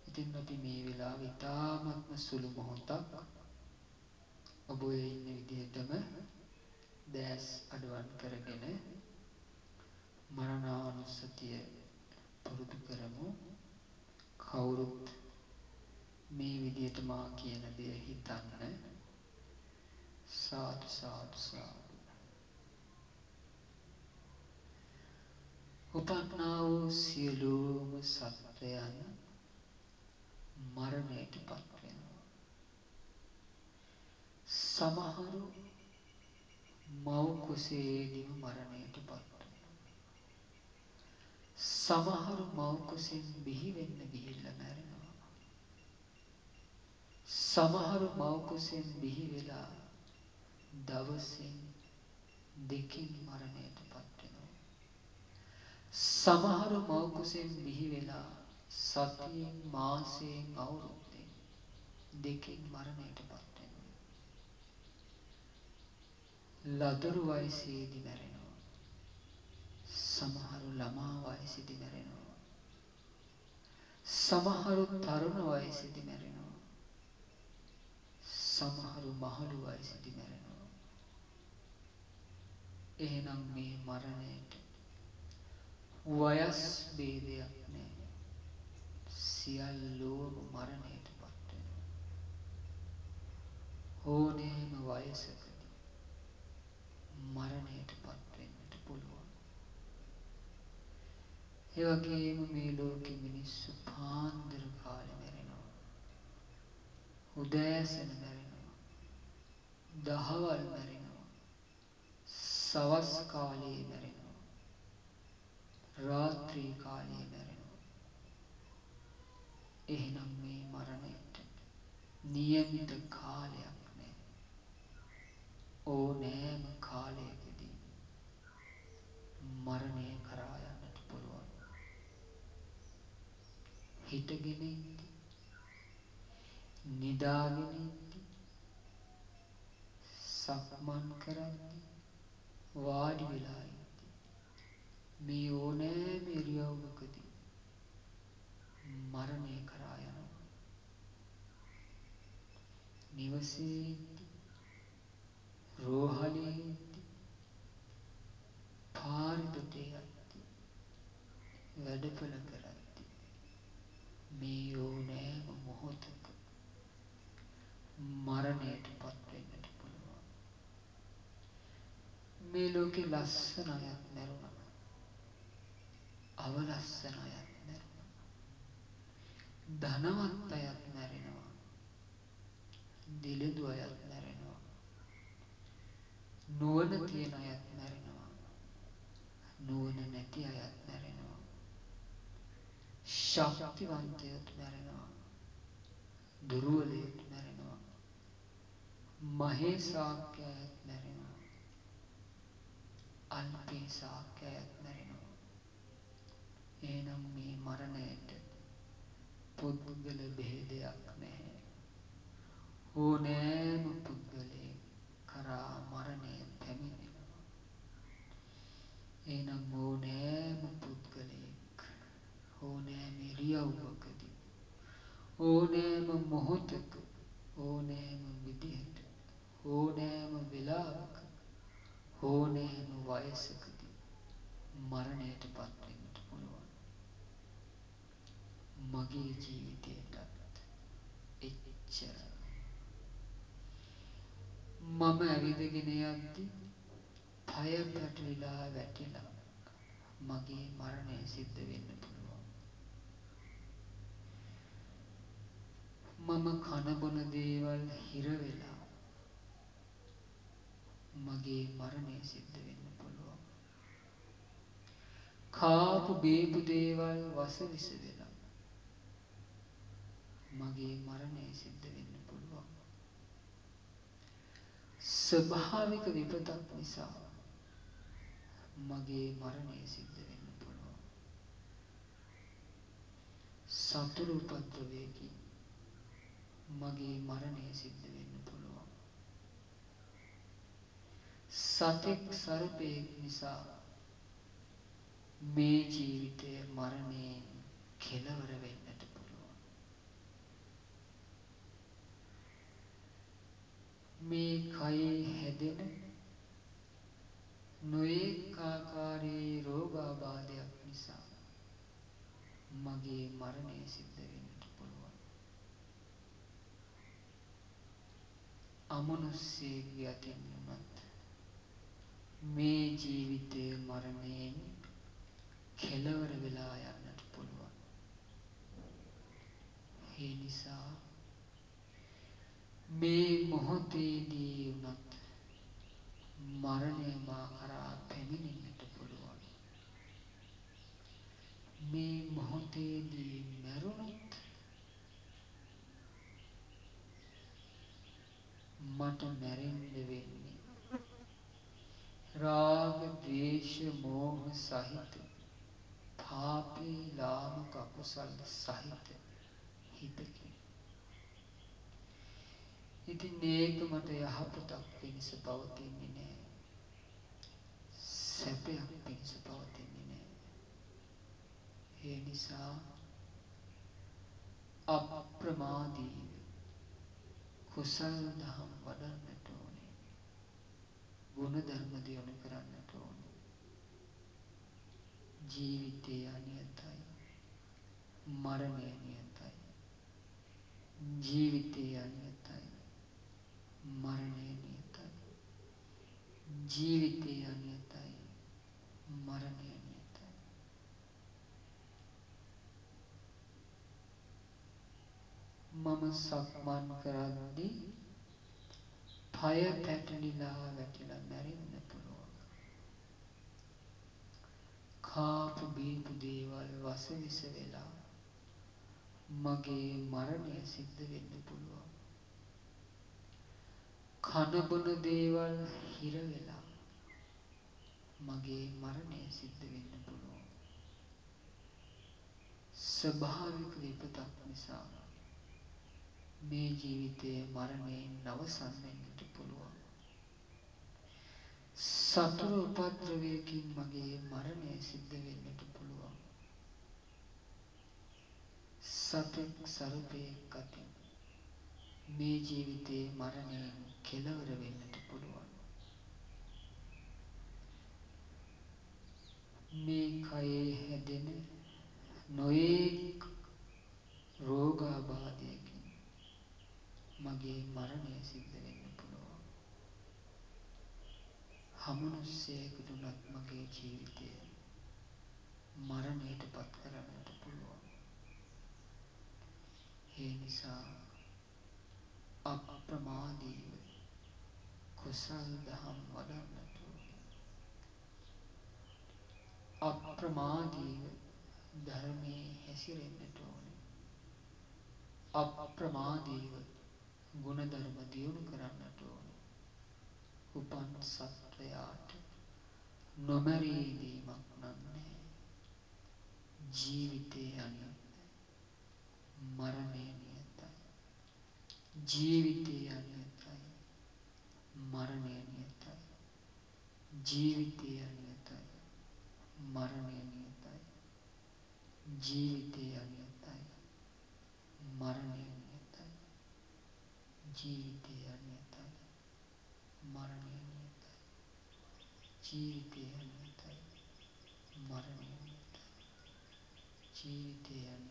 ඉතින් අපි මේ වෙලාවේ ඊ타ත්ම සුළු මොහොතක් ඔබ ඔය ඉන්න විදිහටම දැස් අඩවන් කරගෙන මරණානුස්සතිය පුරුදු කරමු. කවුරුත් මේ විදිහට මා කියන දේ හිතන්න. සාදු සාදු සාදු. උපන්නා වූ සියලුම සත්වයන් මරණයට පත් වෙනවා. සමහරු මව් කුසේදීම මරණයට පත් වෙනවා. සමහරු මව් කුසෙන් බිහි වෙන්න ගිහිල්ලා මැරෙනවා. සමහරු මව් කුසෙන් බිහි වෙලා දවසින් දෙකින් මරණයට පත් වෙනවා. සමහරු මව් කුසෙන් බිහි වෙලා සතියෙන් මාසයෙන් අවුරුද්දෙන් දෙකින් මරණයට පත් වෙනවා. ලදරු වයසේදී මැරෙනවා. සමහරු ළමා වයසේදී මැරෙනවා. සමහරු තරුණ වයසේදී මැරෙනවා. සමහරු මහලු වයසේදී මැරෙනවා. එහෙනම් මේ මරණයට වයස් භේදයක් නැහැ. සියල්ලෝම මරණයට පත් වෙනවා. ඕනෑම වයසකදී මරණයට පත් වෙන්නට පුළුවන්. ඒ වගේම මේ ලෝකෙ මිනිස්සු පාන්දර කාලේ මැරෙනවා. උදෑසන මැරෙනවා. දහවල් මැරෙනවා. සවස් කාලයේ මැරෙනවා. රාත්‍රී කාලයේ මැරෙනවා. එහෙනම් මේ මරණයට නියමිත කාලයක් නෑ. ඕනෑම කාලයකදී මරණය කරා යන්නට පුළුවන්. හිටගෙන ඉද්දි නිදාගෙන ඉද්දි සක්මන් කරද්දි වාඩි වෙලා ඉද්දි මේ ඕනෑම ඉරියව්වකදී මරණය කරා යනවා. නිවසේ ඉද්දි රෝහලේ ඉද්දි පාරේ දොටේ යද්දි වැඩපොළ කරද්දි මේ ඕනෑම මොහොතක මරණයට පත් වෙන්නට පුළුවන්. මේ ලෝකේ ලස්සන අයත් මැරුණා. අවලස්සන අයත් මැරුණා. ධනවත් අයත් මැරෙනවා. දිළිඳු අයත් මැරෙනවා. නුවණ තියෙන අයත් මැරෙනවා. නුවණ නැති අයත් මැරෙනවා. ශක්තිවන්තයොත් මැරෙනවා. දුර්වලයොත් මැරෙනවා. මහේසාක්‍ය අයත් මැරෙනවා. අල්පේසාක්‍ය අයත් මැරෙනවා. එහෙනම් මේ මරණයට පුද්ගල භේදයක් නැහැ. ඕනෑම පුද්ගලයෙක් කරා මරණය පැමිණෙනවා. එහෙනම් ඕනෑම පුද්ගලයෙක් ඕනෑම ඉරියව්වකදී ඕනෑම මොහොතක ඕනෑම විදිහට ඕනෑම වෙලාවක ඕනෑම වයසකදී මරණයට පත් වෙන්නට පුළුවන්. මගේ ජීවිතයටත් එච්චරයි. මම ඇවිදගෙන යද්දි පය පැටලිලා වැටිලා මගේ මරණය සිද්ධ වෙන්න පුළුවන්. මම කන බොන දේවල් හිර වෙලා මගේ මරණය සිද්ධ වෙන්න පුළුවන්. කාපු බීපු දේවල් වසවිස වෙලා මගේ මරණය සිද්ධ වෙන්න පුළුවන්. ස්වභාවික විපතක් නිසා මගේ මරණය සිද්ධ වෙන්න පුළුවන්. සතුරු උපද්‍රවයකින් මගේ මරණය සිද්ධ වෙන්න පුළුවන්. සතෙක් සර්පයෙක් නිසා මේ ජීවිතය මරණයෙන් කෙලවර වෙන්නට පුළුවන්. මේ කයේ හැදෙන නොයෙක් ආකාරයේ රෝගාබාධයක් නිසා මගේ මරණය සිද්ධ වෙන්නට පුළුවන්. අමනුස්සයෙක්ගේ අතින් වුණත් මේ ජීවිතය මරණයෙන් කෙලවර වෙලා යන්නට පුළුවන්. ඒ නිසා මේ මොහොතේදී වුණත් මරණය මා කරා පැමිණෙන්නට පුළුවන්. මේ මොහොතේදී මැරුණොත් මට මැරෙන්න වෙන්නේ රාග, ද්වේෂ, මෝහ සහිත පාපේ ලාමක අකුසල් සහිත හිතකින්. ඉතින් ඒක මට යහපතක් පිණිස පවතින්නේ නෑ. සැපයක් පිණිස පවතින්නේ නෑ. ඒ නිසා අප්‍රමාදීව කුසල් දහම් වඩන්නට ඕනේ. ගුණ ධර්ම දියුණු කරන්නට ඕනේ. ජීවිතය අනියතයි. මරණය නියතයි. ජීවිතය අනියතයි. මරණය නියතයි. ජීවිතය අනියතයි. මරණය නියතයි. මම සක්මන් කරද්දි පය පැටලිලා වැටිලා මැරෙන්න පුළුවන්. කාපු බීපු දේවල් වසවිස වෙලා මගේ මරණය සිද්ධ වෙන්න පුළුවන්. කනබොන දේවල් හිරවෙලා මගේ මරණය සිද්ධ වෙන්න පුළුවන්. ස්වභාවික විපතක් නිසා මේ ජීවිතය මරණයෙන් අවසන් වෙන්නට පුළුවන්. සතුර උපද්‍රවයකින් මගේ මරණය සිද්ධ වෙන්නට පුළුවන්. සතෙක් සර්පයෙක් අතින් මේ ජීවිතයේ මරණයෙන් කෙලවර වෙන්නට පුළුවන්. මේ කයේ හැදෙන නොයෙක් රෝගාබාධයකින් මගේ මරණය සිද්ධ වෙන්න පුළුවන්. අමනුෂ්‍යයෙකුට වුණත් මගේ ජීවිතය මරණයට පත් කරන්නට පුළුවන්. ඒ නිසා අප්‍රමාදීව කුසල් දහම් වඩන්නට ඕනේ. අප්‍රමාදීව ධර්මයේ හැසිරෙන්නට ඕනේ. අප්‍රමාදීව ගුණධර්ම දියුණු කරන්නට ඕනේ. උපන් සත්වයාට නොමැරී ඉඳීමක් නන්නේ. ජීවිතය අනියතයි. මරණය නියතයි. ජීවිතය අනියතයි. මරණය නියතයි. ජීවිතය අනියතයි. මරණය නියතයි. ජීවිතය අනියතයි. මරණය නියතයි. ජීවිතය අනියතයි. මරණය නියතයි. ජීවිතය අනියතයි. මරණය නියතයි. ජීවිතය අනියතයි. මරණය